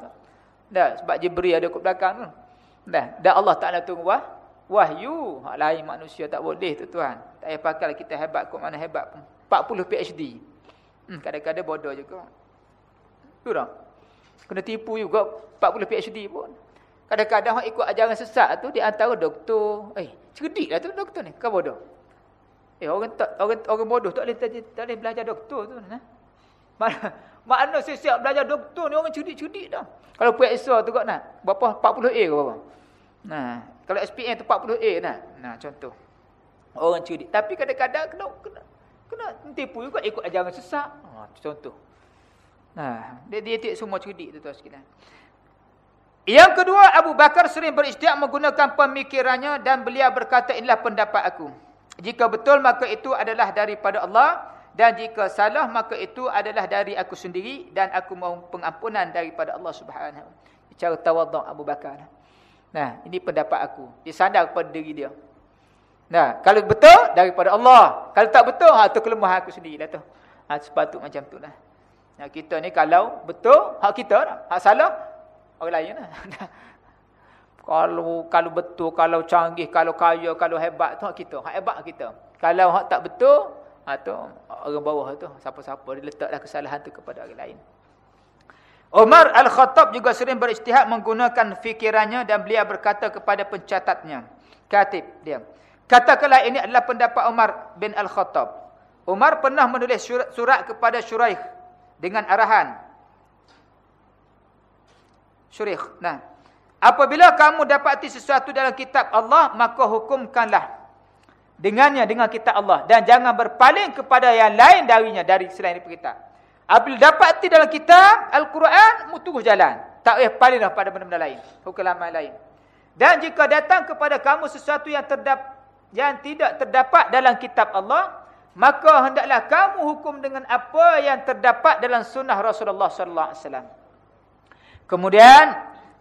Dah sebab Jibril ada kat belakang tu. Dah dan Allah Taala tunggu wah wahyu. Hak lain manusia tak boleh tu tuan. Tak payah pakai kita hebat kok mana hebat pun. 40 PhD. Hmm kadang-kadang bodoh juga. Tu dah. Kena tipu juga 40 PhD pun. Kadang-kadang hak ikut ajaran sesat tu di antara doktor. Eh, cerdiklah tu doktor ni. Kau bodoh. Eh orang tak orang orang bodoh tak boleh tak, boleh belajar doktor tu nah. Mana mana siap belajar doktor ni orang cerdik-cerdik dah. Kalau Isa tu kau nak berapa 40A ke berapa? Nah, kalau SPM tu 40A nah. Nah, contoh. Orang cerdik tapi kadang-kadang kena kena kena tipu juga ikut ajaran sesat. Ha, contoh. Nah, dia dia semua cerdik tu tuan sekalian. Yang kedua, Abu Bakar sering beristiak menggunakan pemikirannya dan beliau berkata, inilah pendapat aku. Jika betul maka itu adalah daripada Allah dan jika salah maka itu adalah dari aku sendiri dan aku mohon pengampunan daripada Allah Subhanahu. Cara tawaduk Abu Bakar. Nah, ini pendapat aku. Dia sadar kepada diri dia. Nah, kalau betul daripada Allah. Kalau tak betul, ha tu kelemahan aku sendirilah tu. Ha sepatut macam tu lah. Nah, kita ni kalau betul hak kita lah. Hak salah orang lain lah. kalau kalau betul, kalau canggih, kalau kaya, kalau hebat tu kita. Hak hebat kita. Kalau hak tak betul, ha tu orang bawah tu siapa-siapa dia letaklah kesalahan tu kepada orang lain. Umar Al-Khattab juga sering berijtihad menggunakan fikirannya dan beliau berkata kepada pencatatnya. Katib dia. Katakanlah ini adalah pendapat Umar bin Al-Khattab. Umar pernah menulis surat, surat kepada Syuraih dengan arahan. Syuraih. Nah. Apabila kamu dapati sesuatu dalam kitab Allah, maka hukumkanlah dengannya dengan kitab Allah dan jangan berpaling kepada yang lain darinya dari selain itu kitab. Apabila dapati dalam kitab Al-Quran, mu terus jalan. Tak payah palinglah pada benda-benda lain. Hukum lain. Dan jika datang kepada kamu sesuatu yang terdap yang tidak terdapat dalam kitab Allah, maka hendaklah kamu hukum dengan apa yang terdapat dalam sunnah Rasulullah sallallahu alaihi wasallam. Kemudian,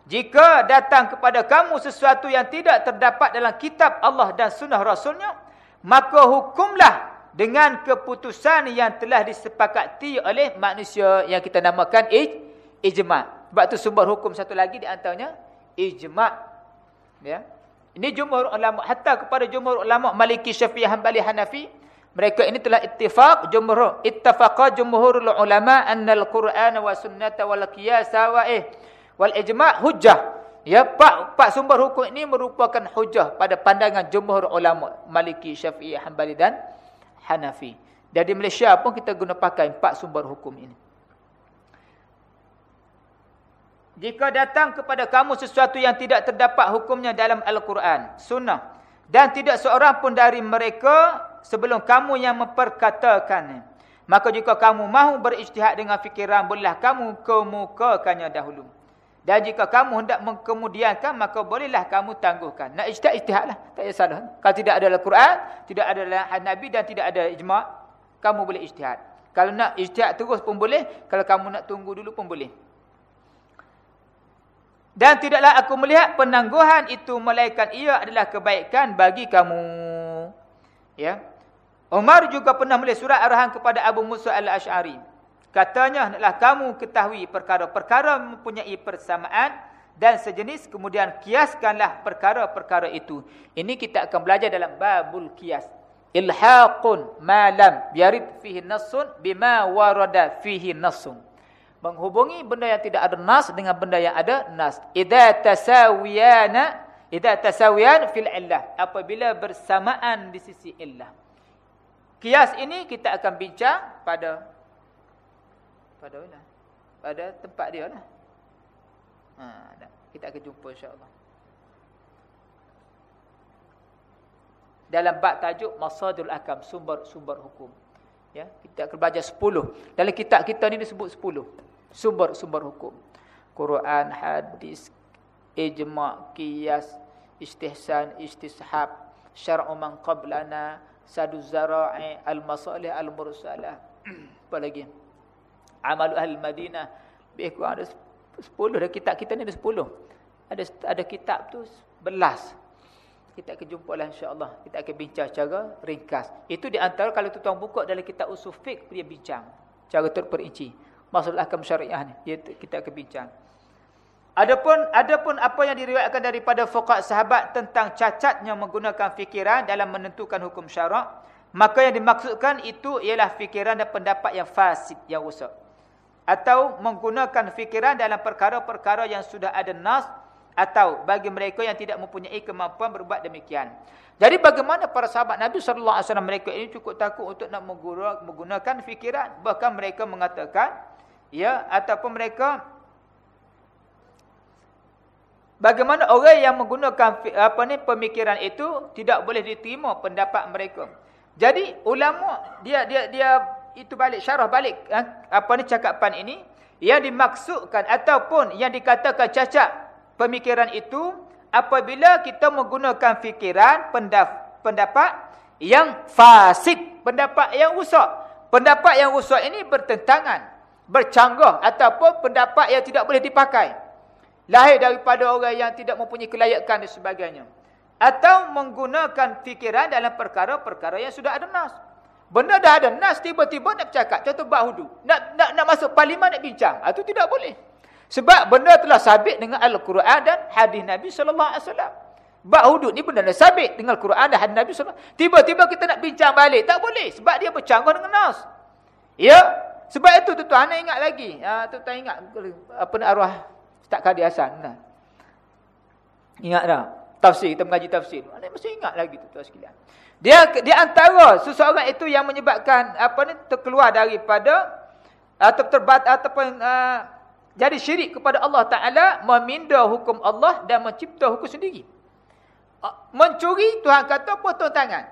jika datang kepada kamu sesuatu yang tidak terdapat dalam kitab Allah dan sunnah Rasulnya, maka hukumlah dengan keputusan yang telah disepakati oleh manusia yang kita namakan ij, ijma'. Sebab tu sumber hukum satu lagi di antaranya ijma'. Ya. Ini jumhur ulama hatta kepada jumhur ulama Maliki, Syafi'i, Hanbali, Hanafi, mereka ini telah ittifaq jumhur ittafaqa jumhurul ulama anna al-Quran wa sunnata wal qiyas wa eh wal ijma' hujjah. Ya, pak pak sumber hukum ini merupakan hujjah pada pandangan jumhur ulama Maliki, Syafi'i, Hanbali dan Hanafi. Dan di Malaysia pun kita guna pakai empat sumber hukum ini. Jika datang kepada kamu sesuatu yang tidak terdapat hukumnya dalam Al-Quran, sunnah. Dan tidak seorang pun dari mereka sebelum kamu yang memperkatakannya. Maka jika kamu mahu berijtihad dengan fikiran, bolehlah kamu kemukakannya dahulu. Dan jika kamu hendak mengkemudiankan, maka bolehlah kamu tangguhkan. Nak ijtihad, ijtihadlah. Tak ada salah. Kalau tidak ada Al-Quran, tidak ada Nabi dan tidak ada ijma' kamu boleh ijtihad. Kalau nak ijtihad terus pun boleh. Kalau kamu nak tunggu dulu pun boleh. Dan tidaklah aku melihat penangguhan itu melainkan ia adalah kebaikan bagi kamu. Ya. Umar juga pernah menulis surat arahan kepada Abu Musa al-Ash'ari. Katanya hendaklah kamu ketahui perkara-perkara mempunyai persamaan dan sejenis kemudian kiaskanlah perkara-perkara itu. Ini kita akan belajar dalam babul kias. Ilhaqun ma lam yarid fihi nassun bima warada fihi nassun. Menghubungi benda yang tidak ada nas dengan benda yang ada nas. Idza tasawiyana idza tasawiyan fil illah apabila bersamaan di sisi illah. Kias ini kita akan bincang pada pada mana? Pada tempat dia lah. Ha, kita akan jumpa insya-Allah. Dalam bab tajuk Masadul Akam, sumber-sumber hukum. Ya, kita akan belajar 10. Dalam kitab kita ni disebut 10. Sumber-sumber hukum. Quran, hadis, ijma', qiyas, istihsan, istishab, syar'u man qablana, sadu zara'i, al-masalih, al-mursalah. Apa lagi? Amal Ahli Madinah. Lebih kurang ada 10. Ada kitab kita ni ada 10. Ada ada kitab tu belas. Kita akan jumpa lah insyaAllah. Kita akan bincang secara ringkas. Itu di antara kalau tuan buka dalam kitab usul fiqh, dia bincang. Cara terperinci. Masalah akam syariah ni. Kita akan bincang. Adapun adapun apa yang diriwayatkan daripada fuqaha sahabat tentang cacatnya menggunakan fikiran dalam menentukan hukum syarak, maka yang dimaksudkan itu ialah fikiran dan pendapat yang fasid, yang rosak atau menggunakan fikiran dalam perkara-perkara yang sudah ada nas atau bagi mereka yang tidak mempunyai kemampuan berbuat demikian. Jadi bagaimana para sahabat Nabi sallallahu alaihi wasallam mereka ini cukup takut untuk nak menggunakan fikiran bahkan mereka mengatakan ya ataupun mereka bagaimana orang yang menggunakan apa ni pemikiran itu tidak boleh diterima pendapat mereka. Jadi ulama dia dia dia itu balik syarah balik eh, apa ni cakapan ini yang dimaksudkan ataupun yang dikatakan cacat pemikiran itu apabila kita menggunakan fikiran pendapat yang fasid pendapat yang rusak pendapat yang rusak ini bertentangan bercanggah ataupun pendapat yang tidak boleh dipakai lahir daripada orang yang tidak mempunyai kelayakan dan sebagainya Atau menggunakan fikiran dalam perkara-perkara yang sudah ada nas. Benda dah ada nas, tiba-tiba nak bercakap. Contoh bak hudu. Nak, nak, nak masuk parlimen nak bincang. Itu tidak boleh. Sebab benda telah sabit dengan Al-Quran dan hadis Nabi SAW. Bak hudud ni benda dah sabit dengan Al-Quran dan hadis Nabi SAW. Tiba-tiba kita nak bincang balik. Tak boleh. Sebab dia bercanggah dengan nas. Ya. Sebab itu tuan-tuan ingat lagi. Ha, tuan-tuan ingat. Apa arwah Ustaz Kadi Hasan. Nah. Ingat tak? Tafsir. Kita mengaji tafsir. Anda mesti ingat lagi tuan-tuan sekalian. Dia di antara seseorang itu yang menyebabkan apa ni terkeluar daripada atau terbat ataupun uh, jadi syirik kepada Allah Taala meminda hukum Allah dan mencipta hukum sendiri. Mencuri Tuhan kata potong tangan.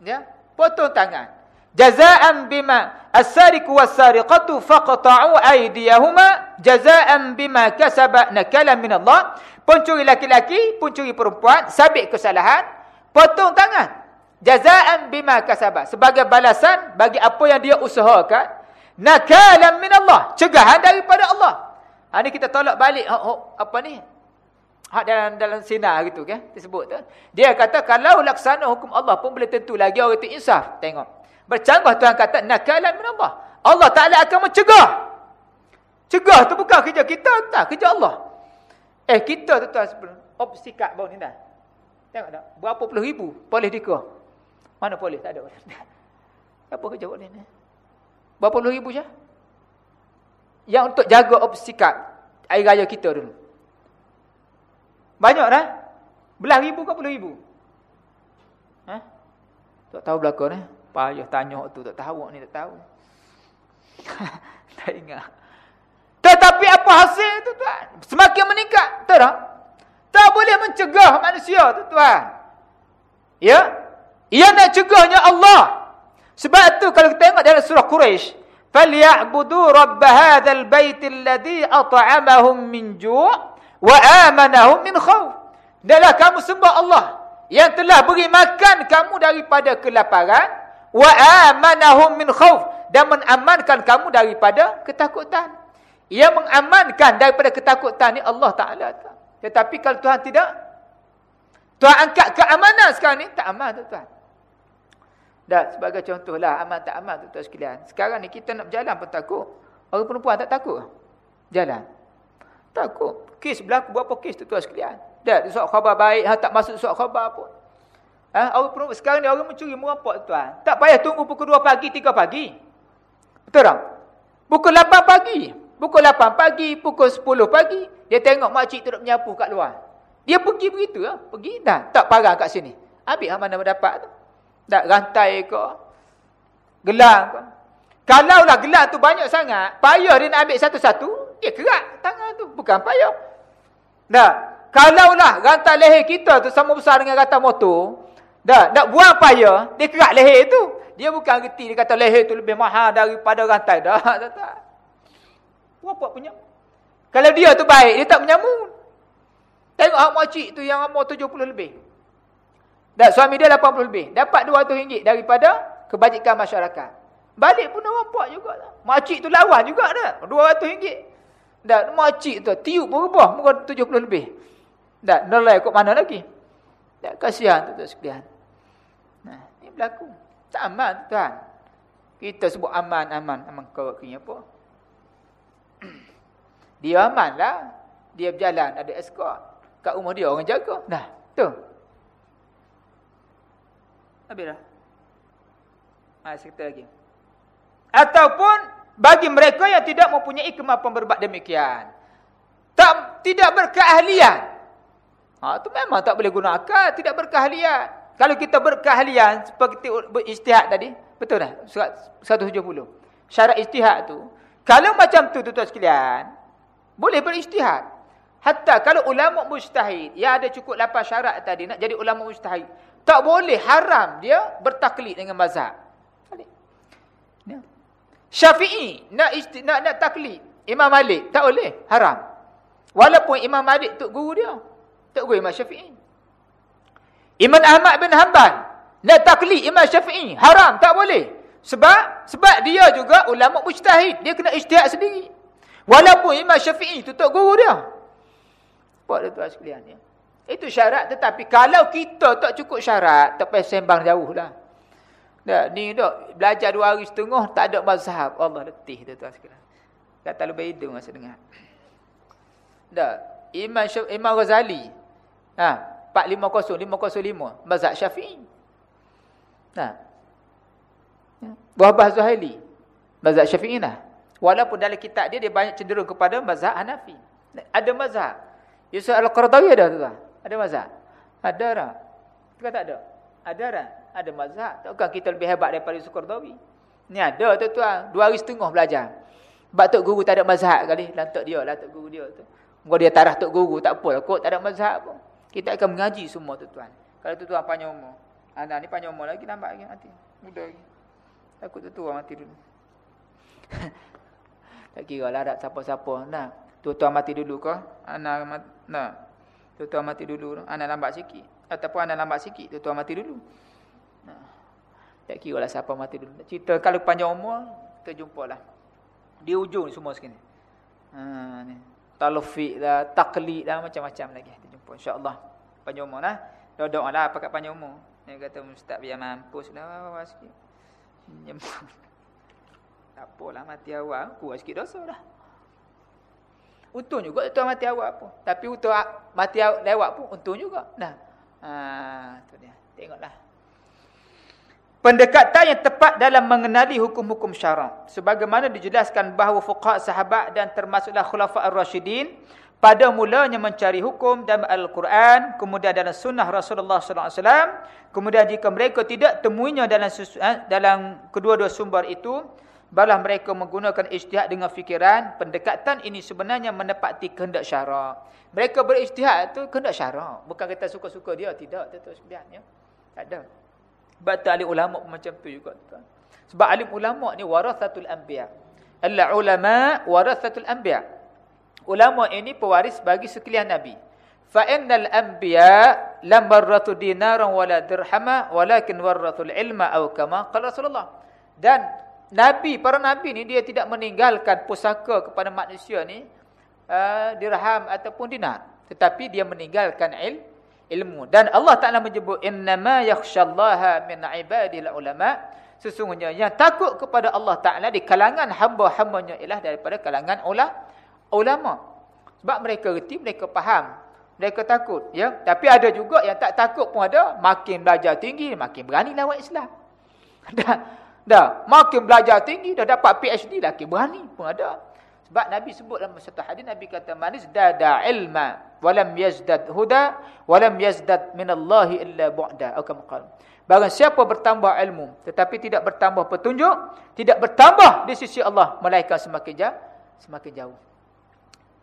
Ya, potong tangan. Jazaan bima as-sariqu was-sariqatu faqta'u aydiyahuma jazaan bima kasaba nakalan min Allah. Pencuri laki-laki, pencuri perempuan sabit kesalahan, potong tangan. Jazaan bima kasaba. Sebagai balasan bagi apa yang dia usahakan nakalan min Allah cegahan daripada Allah. Ha ni kita tolak balik. Ha, ha, apa ni? Hak dalam dalam sinar gitu kan disebut tu. Dia kata kalau laksana hukum Allah pun boleh tentu lagi orang itu insaf. Tengok bercanggah Tuhan kata nakalan min Allah Taala akan mencegah cegah tu bukan kerja kita tak kerja Allah eh kita tu tuan sebelum op sikat bau ni dah tengok tak berapa puluh ribu polis dikah mana polis? Tak ada. Apa kerja buat ni? Berapa puluh ribu je? Yang untuk jaga obstikat air raya kita dulu. Banyak dah? Belah ribu ke puluh ribu? Ha? Tak tahu belakang ni. Payah tanya tu. Tak tahu ni. Tak tahu. tak ingat. Tetapi apa hasil tu tuan? Semakin meningkat. Tak tak? Tak boleh mencegah manusia tu tuan. Ya? Ia nak cegahnya Allah. Sebab tu kalau kita tengok dalam surah Quraisy, "Falyabudu rabb hadzal bait alladhi at'amahum min ju' wa amanahum min khauf." Dalam kamu sembah Allah yang telah beri makan kamu daripada kelaparan wa amanahum min khauf dan mengamankan kamu daripada ketakutan. Ia mengamankan daripada ketakutan ni Allah Taala. Tetapi kalau Tuhan tidak Tuhan angkat keamanan sekarang ni tak aman tuan. Dan sebagai contohlah aman tak aman tu tuan sekalian. Sekarang ni kita nak berjalan pun takut. Orang perempuan tak takut. Jalan. Takut. Kes berlaku berapa kes tu tuan sekalian. Dan surat khabar baik. Ha, tak masuk surat khabar pun. Ha, sekarang ni orang mencuri merampok tuan. Tak payah tunggu pukul 2 pagi, 3 pagi. Betul tak? Pukul 8 pagi. Pukul 8 pagi, pukul 10 pagi. Dia tengok makcik tu nak menyapu kat luar. Dia pergi begitu. Ha? Pergi dah. Tak parang kat sini. Habis mana mendapat tu. Tak rantai ke? Gelang ke? Kalau lah gelang tu banyak sangat, payah dia nak ambil satu-satu, dia kerak tangan tu. Bukan payah. Nah, kalau lah rantai leher kita tu sama besar dengan rantai motor, dah, nak buang payah, dia kerak leher tu. Dia bukan reti, dia kata leher tu lebih mahal daripada rantai. Dah, tak, tak. Berapa punya? Kalau dia tu baik, dia tak menyamun. Tengok hak makcik tu yang umur 70 lebih. Dan suami dia 80 lebih. Dapat RM200 daripada kebajikan masyarakat. Balik pun orang puak juga. Lah. Makcik tu lawan juga dah. RM200. Dan makcik tu tiup berubah. Muka 70 lebih. Dan nilai kok mana lagi. Dan kasihan tu tu sekalian. Berlaku. Tak aman tu tuan. Kita sebut aman, aman. Aman kau kini apa? Dia aman lah. Dia berjalan ada escort. Kat rumah dia orang jaga. Nah, tu. Habis dah. Ha, sekata lagi. Ataupun bagi mereka yang tidak mempunyai kemampuan berbuat demikian. Tak tidak berkeahlian. Ha, itu memang tak boleh guna akal. Tidak berkeahlian. Kalau kita berkeahlian seperti beristihad tadi. Betul tak? Surat 170. Syarat istihad tu. Kalau macam tu tuan-tuan sekalian. Boleh beristihad. Hatta kalau ulama mujtahid. Yang ada cukup 8 syarat tadi. Nak jadi ulama mujtahid. Tak boleh haram dia bertaklid dengan mazhab. Ya. Syafi'i nak, isti, nak nak taklid Imam Malik tak boleh haram. Walaupun Imam Malik tok guru dia. Tok guru Imam Syafi'i. Imam Ahmad bin Hanbal nak taklid Imam Syafi'i haram tak boleh. Sebab sebab dia juga ulama mujtahid, dia kena ijtihad sendiri. Walaupun Imam Syafi'i tu tok guru dia. Apa dia tuan sekalian ya? Itu syarat tetapi kalau kita tak cukup syarat, tak payah sembang jauh lah. Dah, ni dah belajar dua hari setengah tak ada mazhab. Allah letih tu tuan sekalian. Tak terlalu berhidung masa dengar. Dah, Imam Imam Ghazali. Ha, 450 505 mazhab Syafi'i. Nah. Ya. Wahbah Zuhaili. Mazhab Syafi'i lah. Walaupun dalam kitab dia dia banyak cenderung kepada mazhab Hanafi. Ada mazhab. Yusuf Al-Qardawi ada tu? Ada mazhab? Ada? Bukan tak ada? Ada tak? Ada mazhab. Takkan kita lebih hebat daripada Yusuf Al-Qardawi? Ni ada tu tuan. Dua hari setengah belajar. Sebab Tok Guru tak ada mazhab kali. Lantuk dia lah Tok Guru dia tu. Kalau dia tarah Tok Guru tak apa. Kok tak ada mazhab pun. Kita akan mengaji semua tu tuan. Kalau tu tuan panjang umur. Anak ni panjang umur lagi nampak lagi mati. Muda lagi. Takut tu tuan mati dulu. tak kira lah tak siapa-siapa. Nah. Tuan-tuan mati dulu ke? Anak mati. Nah. Tuan-tuan mati dulu. Anak lambat sikit. Ataupun anak lambat sikit. Tuan-tuan mati dulu. Nah. Tak kira lah siapa mati dulu. Cerita kalau panjang umur. Kita jumpa lah. Di ujung semua sekali. Ha, ni. Talfiq lah. Taklid lah. Macam-macam lagi. Jumpa insyaAllah. Panjang umur lah. Doa-doa lah pakai panjang umur. Dia kata Ustaz biar mampus lah. Bawa sikit. Tak apalah mati awal. Kuat sikit dosa dah. Untung juga tuan mati awak pun. Tapi untuk mati lewat pun untung juga. Nah. Ha, tu dia. Tengoklah. Pendekatan yang tepat dalam mengenali hukum-hukum syarak. Sebagaimana dijelaskan bahawa fuqaha sahabat dan termasuklah khulafa ar-rasyidin pada mulanya mencari hukum dalam Al-Quran, kemudian dalam sunnah Rasulullah SAW, kemudian jika mereka tidak temuinya dalam eh, dalam kedua-dua sumber itu, Balah mereka menggunakan ijtihad dengan fikiran. Pendekatan ini sebenarnya menepati kehendak syarak. Mereka berijtihad itu kehendak syarak. Bukan kita suka-suka dia. Tidak. Itu sebenarnya. Tak ada. Sebab tu alim ulama pun macam tu juga. Sebab alim ulama ni warathatul anbiya. Allah ulama warathatul anbiya. Ulama ini pewaris bagi sekalian Nabi. Fa'innal anbiya lam warratu dinaran wala dirhama walakin warratul ilma atau kama qala Rasulullah. Dan Nabi, para Nabi ni dia tidak meninggalkan pusaka kepada manusia ni uh, dirham ataupun dinar. Tetapi dia meninggalkan il, ilmu. Dan Allah Ta'ala menyebut, Innama yakhshallaha min ibadil ulama. Sesungguhnya yang takut kepada Allah Ta'ala di kalangan hamba-hambanya ialah daripada kalangan ulama. Sebab mereka reti, mereka faham. Mereka takut. ya. Tapi ada juga yang tak takut pun ada. Makin belajar tinggi, makin berani lawat Islam. Dan Dah makin belajar tinggi dah dapat PhD lagi berani pun ada. Sebab Nabi sebut dalam satu hadis Nabi kata manis dada ilma walam yazdad huda walam yazdad minallahi illa bu'da atau kama Barang siapa bertambah ilmu tetapi tidak bertambah petunjuk, tidak bertambah di sisi Allah melainkan semakin jauh, semakin jauh.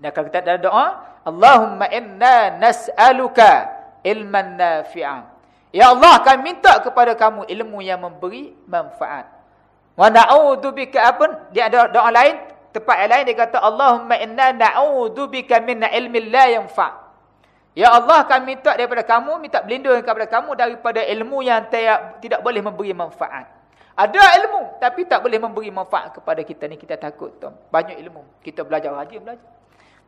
Dan kalau kita ada doa, Allahumma inna nas'aluka ilman nafi'an. Ya Allah kami minta kepada kamu ilmu yang memberi manfaat. Wa na'udzubika apa? Dia ada doa lain, tempat yang lain dia kata Allahumma inna na'udzubika min ilmin la yanfa'. Ya Allah kami minta daripada kamu, minta berlindung kepada kamu daripada ilmu yang tidak, tidak boleh memberi manfaat. Ada ilmu tapi tak boleh memberi manfaat kepada kita ni kita takut tu. Banyak ilmu. Kita belajar rajin belajar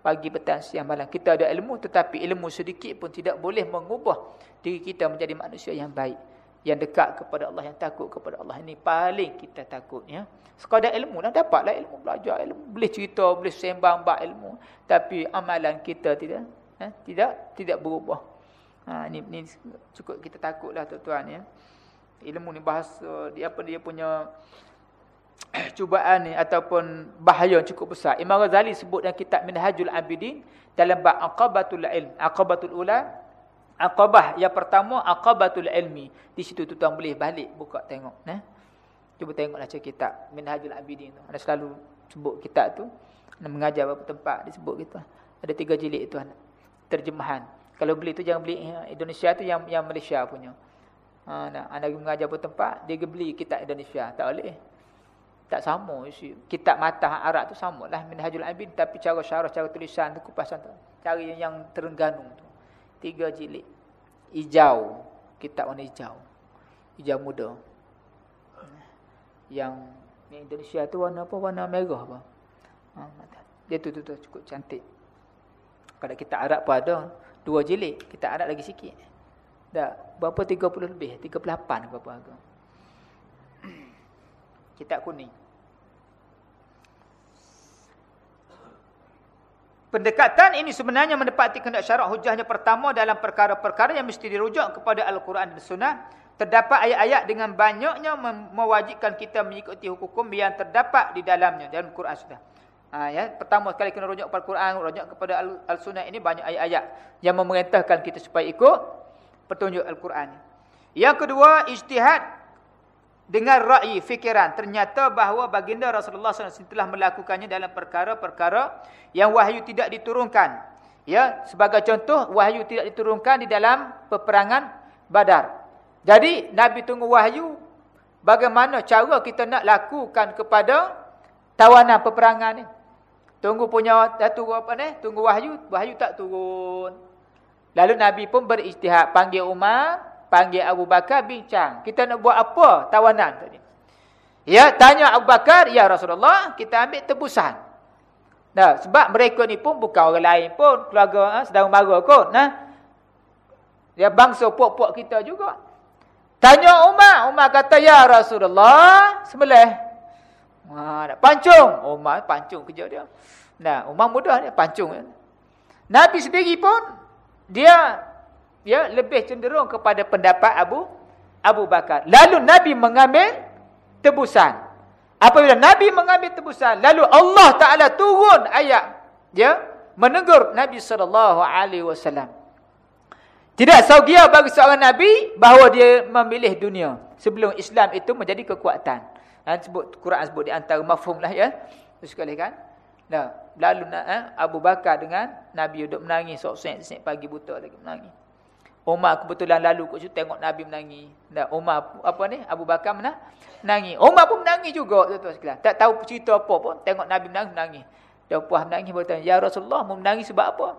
pagi, petang, siang, malam. Kita ada ilmu tetapi ilmu sedikit pun tidak boleh mengubah diri kita menjadi manusia yang baik. Yang dekat kepada Allah, yang takut kepada Allah. Ini paling kita takut. Ya. Sekadar ilmu lah, dapatlah ilmu, belajar ilmu. Boleh cerita, boleh sembang bak ilmu. Tapi amalan kita tidak ya, tidak tidak berubah. Ha, ini, ini cukup kita takutlah tuan-tuan. Ya. Ilmu ni bahasa, dia apa dia punya cubaan ni ataupun bahaya yang cukup besar. Imam Ghazali sebut dalam kitab Minhajul Abidin dalam bab aqabatul ilm, aqabatul ula, aqabah yang pertama aqabatul ilmi. Di situ tuan boleh balik buka tengok, nah. Cuba tengoklah cerita kitab Minhajul Abidin tu. Ada selalu sebut kitab tu. Nak mengajar beberapa tempat disebut gitu. Ada tiga jilid tu terjemahan. Kalau beli tu jangan beli Indonesia tu yang yang Malaysia punya. Ha, nak anda mengajar beberapa tempat, dia beli kitab Indonesia. Tak boleh. Tak sama. Kitab mata Arab tu samalah Minhajul Abid tapi cara syarah, cara tulisan tu kupasan tu. Cara yang, yang terengganung tu. Tiga jilid. Hijau. Kitab warna hijau. Hijau muda. Yang yang Indonesia tu warna apa? Warna merah apa? Ha, dia tu, tu tu cukup cantik. Kalau kita Arab pun ada. Dua jilid. Kita ada lagi sikit. Dah. Berapa 30 lebih? 38 berapa harga. Kitab kuning. Pendekatan ini sebenarnya mendapati kehendak syarak hujahnya pertama dalam perkara-perkara yang mesti dirujuk kepada Al-Quran dan Sunnah. Terdapat ayat-ayat dengan banyaknya mewajibkan kita mengikuti hukum yang terdapat di dalamnya dalam Quran Sunnah. Ha, ya. Pertama sekali kena rujuk kepada Quran, rujuk kepada Al-Sunnah ini banyak ayat-ayat yang memerintahkan kita supaya ikut petunjuk Al-Quran. Yang kedua, ijtihad dengan ra'yi, fikiran. Ternyata bahawa baginda Rasulullah SAW telah melakukannya dalam perkara-perkara yang wahyu tidak diturunkan. Ya, Sebagai contoh, wahyu tidak diturunkan di dalam peperangan badar. Jadi, Nabi tunggu wahyu. Bagaimana cara kita nak lakukan kepada tawanan peperangan ini. Tunggu punya tunggu apa ni? Tunggu wahyu, wahyu tak turun. Lalu Nabi pun beristihad panggil Umar, panggil Abu Bakar bincang. Kita nak buat apa tawanan tadi? Ya, tanya Abu Bakar, "Ya Rasulullah, kita ambil tebusan." Nah, sebab mereka ni pun bukan orang lain pun, keluarga ha, sedang mara kot, nah. Dia bangsa puak-puak kita juga. Tanya Umar, Umar kata, "Ya Rasulullah, sebelah Ha, pancung. Umar pancung kerja dia. Nah, Umar mudah dia pancung. Ya. Nabi sendiri pun dia ya lebih cenderung kepada pendapat Abu Abu Bakar. Lalu Nabi mengambil tebusan. Apabila Nabi mengambil tebusan, lalu Allah Taala turun ayat ya menegur Nabi sallallahu alaihi wasallam. Tidak saugia bagi seorang nabi bahawa dia memilih dunia sebelum Islam itu menjadi kekuatan. Ha, sebut Quran sebut di antara mafhum lah ya. Sekali kan. Nah, lalu eh, Abu Bakar dengan Nabi duduk menangis sok-sok pagi buta lagi menangis. Umar kebetulan lalu kok tengok Nabi menangis. Nah, Umar apa ni? Abu Bakar mana? Menangis. Umar pun menangis juga tuan-tuan sekalian. Tak tahu cerita apa pun, tengok Nabi menangis menangis. Dia puas menangis bertanya, "Ya Rasulullah, mau menangis sebab apa?"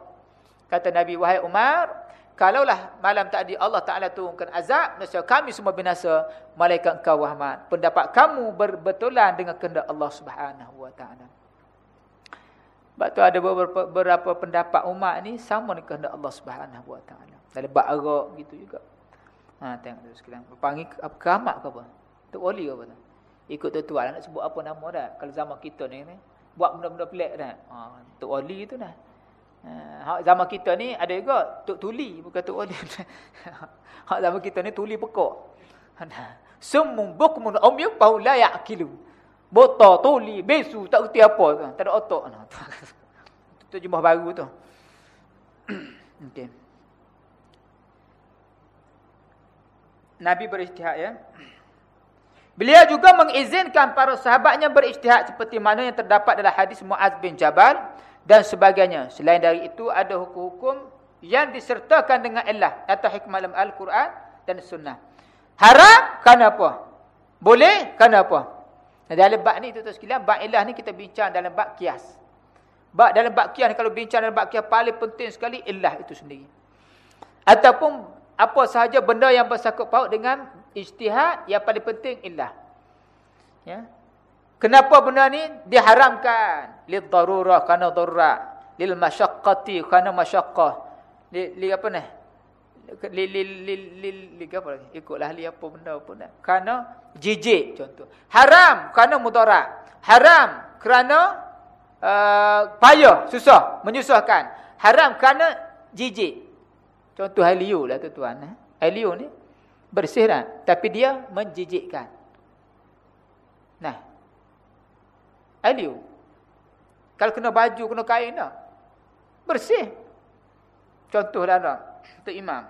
Kata Nabi, "Wahai Umar, Kalaulah malam tadi Allah Ta'ala turunkan azab, nescaya kami semua binasa, malaikat engkau rahmat. Pendapat kamu berbetulan dengan kehendak Allah Subhanahu Wa Ta'ala. Sebab tu ada beberapa, beberapa pendapat umat ni sama dengan kehendak Allah Subhanahu Wa Ta'ala. Ada bak arak gitu juga. Ha, tengok tu sekarang. Panggil apa, keramat ke apa? Tuk Oli ke apa tu? Ikut tuan nak sebut apa nama dah. Kalau zaman kita ni, ni buat benda-benda pelik dah. Ha, Tuk Oli tu dah. Ha, zaman kita ni ada juga tok tuli bukan tok wali. hak zaman kita ni tuli pekok. Summun bukmun umyu fa la yaqilu. Bota tuli besu tak reti apa tu. Tak ada otak nah. Itu jemaah baru tu. Okey. Nabi beristihad ya. Beliau juga mengizinkan para sahabatnya beristihad seperti mana yang terdapat dalam hadis Muaz bin Jabal dan sebagainya. Selain dari itu ada hukum-hukum yang disertakan dengan Allah atau hikmah dalam Al-Quran dan Sunnah. Haram kerana apa? Boleh kerana apa? Dalam bab ni tuan-tuan sekalian, bab ilah ni kita bincang dalam bab kias. Bab dalam bab kias kalau bincang dalam bab kias paling penting sekali ilah itu sendiri. Ataupun apa sahaja benda yang bersangkut paut dengan ijtihad yang paling penting ilah. Ya. Kenapa benda ni diharamkan? Lil darurah kerana darurat. Lil masyaqqati kerana masyaqqah. Li, li apa ni? Li li li li, li apa lagi? Ikutlah li apa benda pun dah. Kerana jijik contoh. Haram kerana mudarat. Haram kerana uh, payah, susah, menyusahkan. Haram kerana jijik. Contoh Helio lah tuan-tuan. Eh? Helio ni bersih kan? Tapi dia menjijikkan. Nah, Aliu. Kalau kena baju, kena kain dah. Bersih. Contoh dah tak? Tok Imam.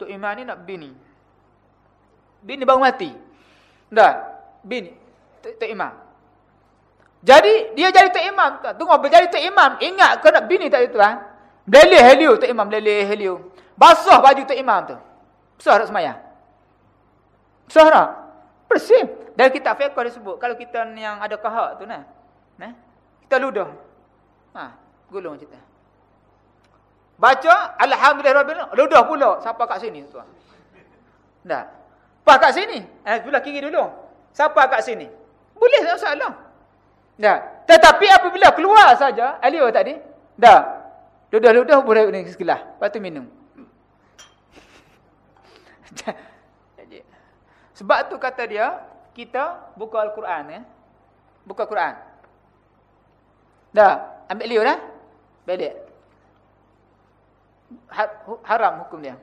Tok Imam ni nak bini. Bini baru mati. Dah. Bini. Tok Imam. Jadi, dia jadi Tok Imam. Tunggu, jadi Tok Imam. Ingat kau nak bini tak itu kan? Belih heliu Tok Imam. Belih heliu. Basuh baju Tok Imam tu. Besar tak semayang? Besar tak? Bersih. Dan kita fiqah disebut. Kalau kita yang ada kahak tu nah. Nah, kita ludah. Ha, gulung kita. Baca alhamdulillah rabbil ludah pula siapa kat sini tuan. Dah. Apa kat sini? Eh sebelah kiri dulu. Siapa kat sini? Boleh tak masalah. Dah. Tetapi apabila keluar saja Alio tadi, dah. Ludah-ludah boleh ni sekelah. Lepas tu minum. Sebab tu kata dia, kita buka Al-Quran. Ya. Buka Al-Quran. Dah, ambil liur dah. Balik. Haram hukum dia.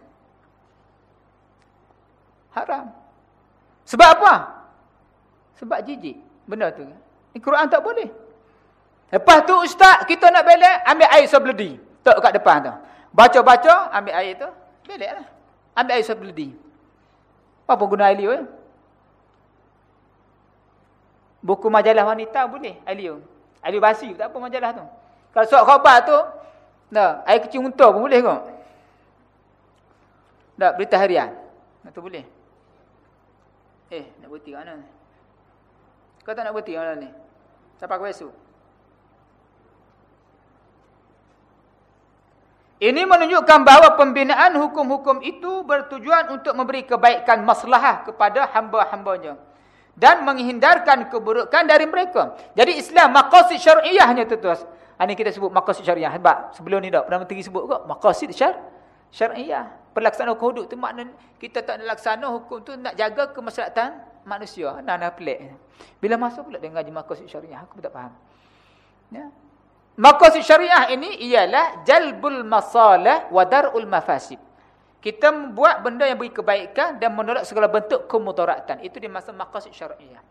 Haram. Sebab apa? Sebab jijik. Benda tu. Ini Quran tak boleh. Lepas tu ustaz, kita nak balik, ambil air sebeledi. Tak kat depan tu. Baca-baca, ambil air tu. Balik lah. Ambil air sebeledi. Apa guna air liur? Buku majalah wanita boleh, air liur. Air liur basi, tak apa majalah tu. Kalau surat khabar tu, nah, air kecil unta pun boleh kok. Tak, berita harian. Itu boleh. Eh, nak berhenti kat mana? Kau tak nak berhenti kat mana ni? Siapa aku esok? Ini menunjukkan bahawa pembinaan hukum-hukum itu bertujuan untuk memberi kebaikan maslahah kepada hamba-hambanya. Dan menghindarkan keburukan dari mereka. Jadi Islam maqasid syariahnya tu tuas. Ini kita sebut maqasid syariah. Sebab sebelum ni dah Perdana Menteri sebut kok. Maqasid syar syariah pelaksanaan hukum hudud tu makna kita tak nak laksana hukum tu nak jaga kemaslahatan manusia. Nah, pelik. Bila masuk pula dengan maqasid syariah aku tak faham. Ya. Maqasid syariah ini ialah jalbul masalah wa darul mafasid. Kita membuat benda yang beri kebaikan dan menolak segala bentuk kemudaratan. Itu di masa maqasid syariah.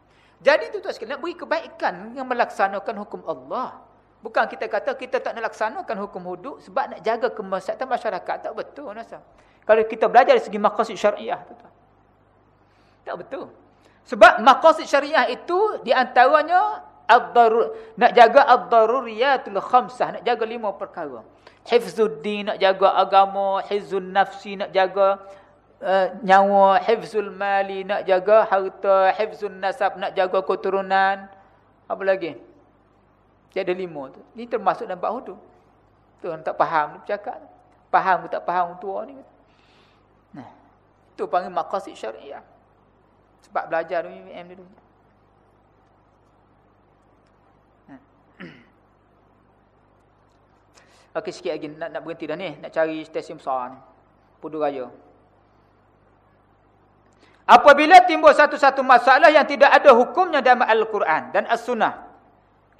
Jadi itu tuan sekalian beri kebaikan yang melaksanakan hukum Allah. Bukan kita kata kita tak nak laksanakan hukum hudud sebab nak jaga kemaslahatan masyarakat. Tak betul nasa. Kalau kita belajar dari segi maqasid syariah tu tuan. Tak betul. Sebab maqasid syariah itu di antaranya ad-darur nak jaga ad-daruriyatul khamsah, nak jaga lima perkara. Hifzuddin nak jaga agama, hifzun nafsi nak jaga uh, nyawa, hifzul mali nak jaga harta, hifzun nasab nak jaga keturunan. Apa lagi? Dia ada lima tu. Ini termasuk dalam bab tu. Tu tak faham dia bercakap. Faham ke tak faham tua ni. Nah. Itu panggil maqasid syariah. Sebab belajar dulu UM dulu. Okey sikit lagi nak nak berhenti dah ni, nak cari stesen besar ni. Pudu Raya. Apabila timbul satu-satu masalah yang tidak ada hukumnya dalam Al-Quran dan As-Sunnah.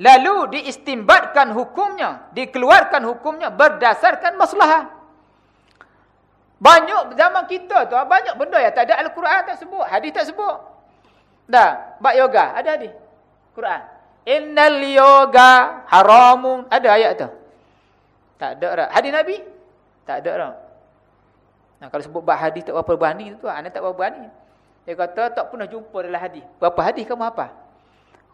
Lalu diistimbatkan hukumnya, dikeluarkan hukumnya berdasarkan masalah. Banyak zaman kita tu, banyak benda yang tak ada Al-Quran tak sebut, hadis tak sebut. Dah, bab yoga, ada hadis. Quran. Innal yoga haramun, ada ayat tu. Tak ada dah. Hadis Nabi? Tak ada dah. Nah, kalau sebut bab hadis tak berapa berani tu, anda tak berapa berani. Dia kata tak pernah jumpa dalam hadis. Berapa hadis kamu apa?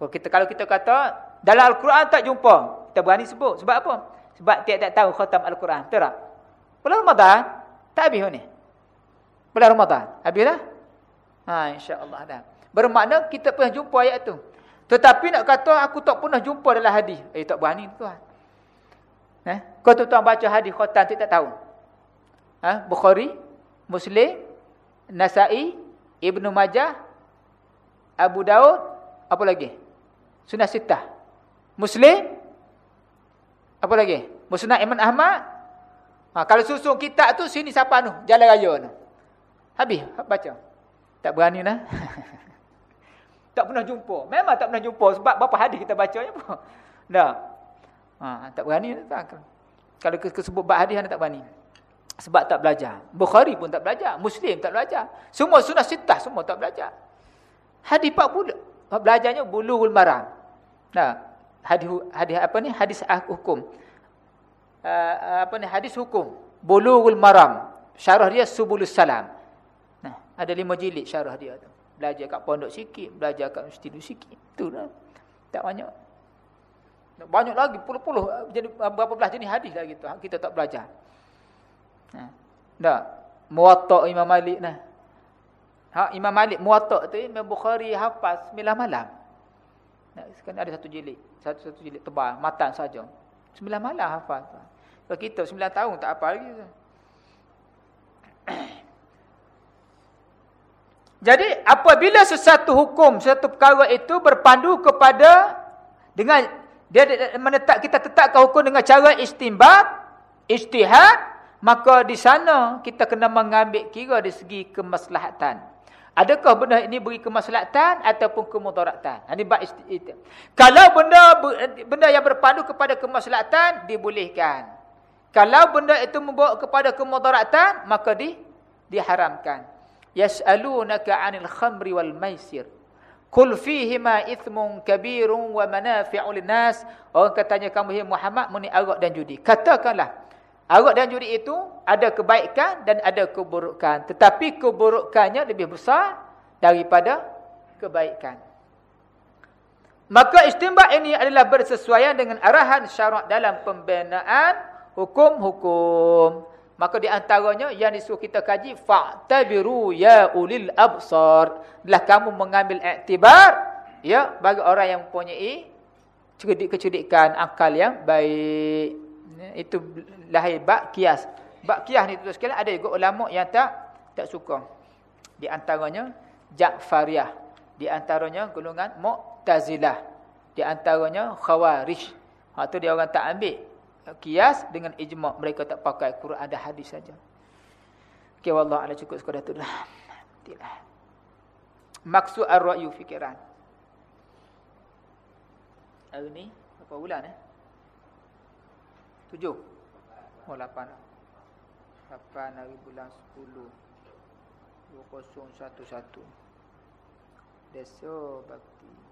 Kalau kita kalau kita kata dalam Al-Quran tak jumpa, kita berani sebut. Sebab apa? Sebab tiap tak tahu khatam Al-Quran. Betul tak? Bulan Ramadan, tak habis ni. Bulan Ramadan. Habis dah? Ha, insya-Allah dah. Bermakna kita pernah jumpa ayat tu. Tetapi nak kata aku tak pernah jumpa dalam hadis. Eh tak berani tuan. Eh, kau tu tuan baca hadis khatam tu tak tahu. Ha, Bukhari, Muslim, Nasa'i, Ibnu Majah, Abu Daud, apa lagi? Sunnah Sittah. Muslim, apa lagi? Musnad Imam Ahmad, Ha, kalau susun kitab tu sini siapa tu? Jalan raya tu. Habis baca. Tak berani lah. tak pernah jumpa. Memang tak pernah jumpa sebab berapa hadis kita baca je pun. Dah. Ha, tak berani tak. Kalau sebut bab hadis anda tak berani. Sebab tak belajar. Bukhari pun tak belajar, Muslim tak belajar. Semua sunah sitah semua tak belajar. Hadis 40 belajarnya bulughul maram. Nah, hadis hadis apa ni? Hadis hukum. Uh, apa ni hadis hukum bulughul maram syarah dia subulus salam nah ada lima jilid syarah dia tu belajar kat pondok sikit belajar kat institut sikit tu lah tak banyak banyak lagi puluh-puluh jadi berapa belas jenis hadis lagi tu kita tak belajar. Nah dah. Muwatta imam malik nah. Ha imam malik muwatta tu imam bukhari hafaz sembilan malam. Nah sekarang ada satu jilid satu satu jilid tebal matan saja. Sembilan malam hafal. Kalau kita sembilan tahun tak apa lagi. Jadi apabila sesuatu hukum, sesuatu perkara itu berpandu kepada dengan dia menetap kita tetapkan hukum dengan cara istimbat, ijtihad maka di sana kita kena mengambil kira dari segi kemaslahatan. Adakah benda ini beri kemaslahatan ataupun kemudaratan? Ini bab ijtihad. Kalau benda benda yang berpandu kepada kemaslahatan dibolehkan. Kalau benda itu membawa kepada kemudaratan maka di diharamkan. Yas'alunaka 'anil khamri wal maisir. Qul fihima ithmun kabirun wa manafi'u lin-nas. Orang katanya kamu Muhammad muni arak dan judi. Katakanlah Arak dan judi itu ada kebaikan dan ada keburukan. Tetapi keburukannya lebih besar daripada kebaikan. Maka istimbat ini adalah bersesuaian dengan arahan syarak dalam pembinaan hukum-hukum. Maka di antaranya yang disuruh kita kaji. Fa'tabiru ya ulil absar. Adalah kamu mengambil iktibar. Ya, bagi orang yang mempunyai cerdik-kecerdikan akal yang baik. Itu lahir bak kias. Bak kias ni tuan sekalian ada juga ulama yang tak tak suka. Di antaranya Ja'fariyah. Di antaranya golongan Mu'tazilah. Di antaranya Khawarij. Ha tu dia orang tak ambil kias dengan ijma' mereka tak pakai Quran ada hadis saja. Okey wallah ala cukup sekadar tu dah. Tidak. Maksud ar-ra'yu fikiran. Hari ni berapa bulan eh? Tujuh. Oh, lapan. Lapan hari bulan sepuluh. Dua kosong satu satu. Desa bakti.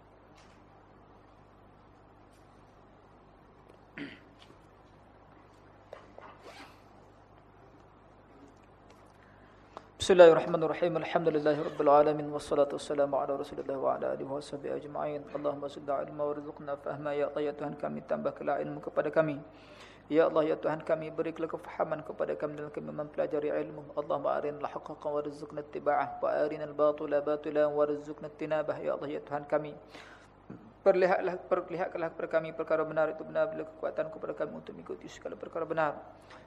Bismillahirrahmanirrahim. Alhamdulillahirabbil wassalatu wassalamu ala Rasulillah wa ala alihi washabihi ajma'in. Allahumma salli ala wa rizqna fahma ya Allah ya Tuhan kami tambahkanlah ilmu kepada kami. Ya Allah ya Tuhan kami berikanlah kefahaman kepada kami dalam kami mempelajari ilmu. Allah arinal haqqa wa rizqna ittiba'ah wa arinal batila batila wa rizqna tinabah. Ya Allah ya Tuhan kami perlihatlah perlihatkanlah kepada kami perkara benar itu benar bila kekuatan kepada kami untuk mengikuti segala perkara benar.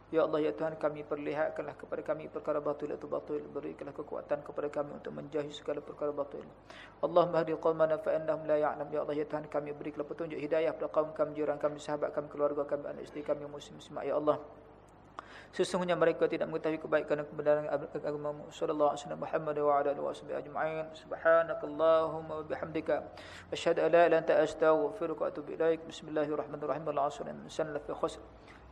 Ya Allah ya Tuhan kami perlihatkanlah kepada kami perkara batil itu batil berikanlah kekuatan kepada kami untuk menjauhi segala perkara batil. Allahumma hdi qaumana fa innahum la ya'lam ya Allah ya Tuhan kami berikanlah petunjuk hidayah kepada kaum kami jiran kami sahabat kami keluarga kami anak isteri kami muslim ya Allah. Sesungguhnya mereka tidak mengetahui kebaikan dan kebenaran agama sallallahu alaihi wasallam Muhammad wa ala alihi wasallam ajma'in. Subhanakallahumma wa bihamdika asyhadu an la ilaha illa anta astaghfiruka wa atubu ilaik. Bismillahirrahmanirrahim. Inna fi khusr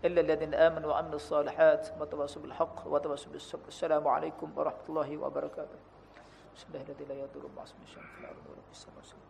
إلا الذين آمنوا وعملوا الصالحات وتواصوا بالحق وتواصوا بالصبر. السلام عليكم ورحمة الله وبركاته. بسم الله الذي لا يضر مع اسمه شيء في الأرض ولا في السماء.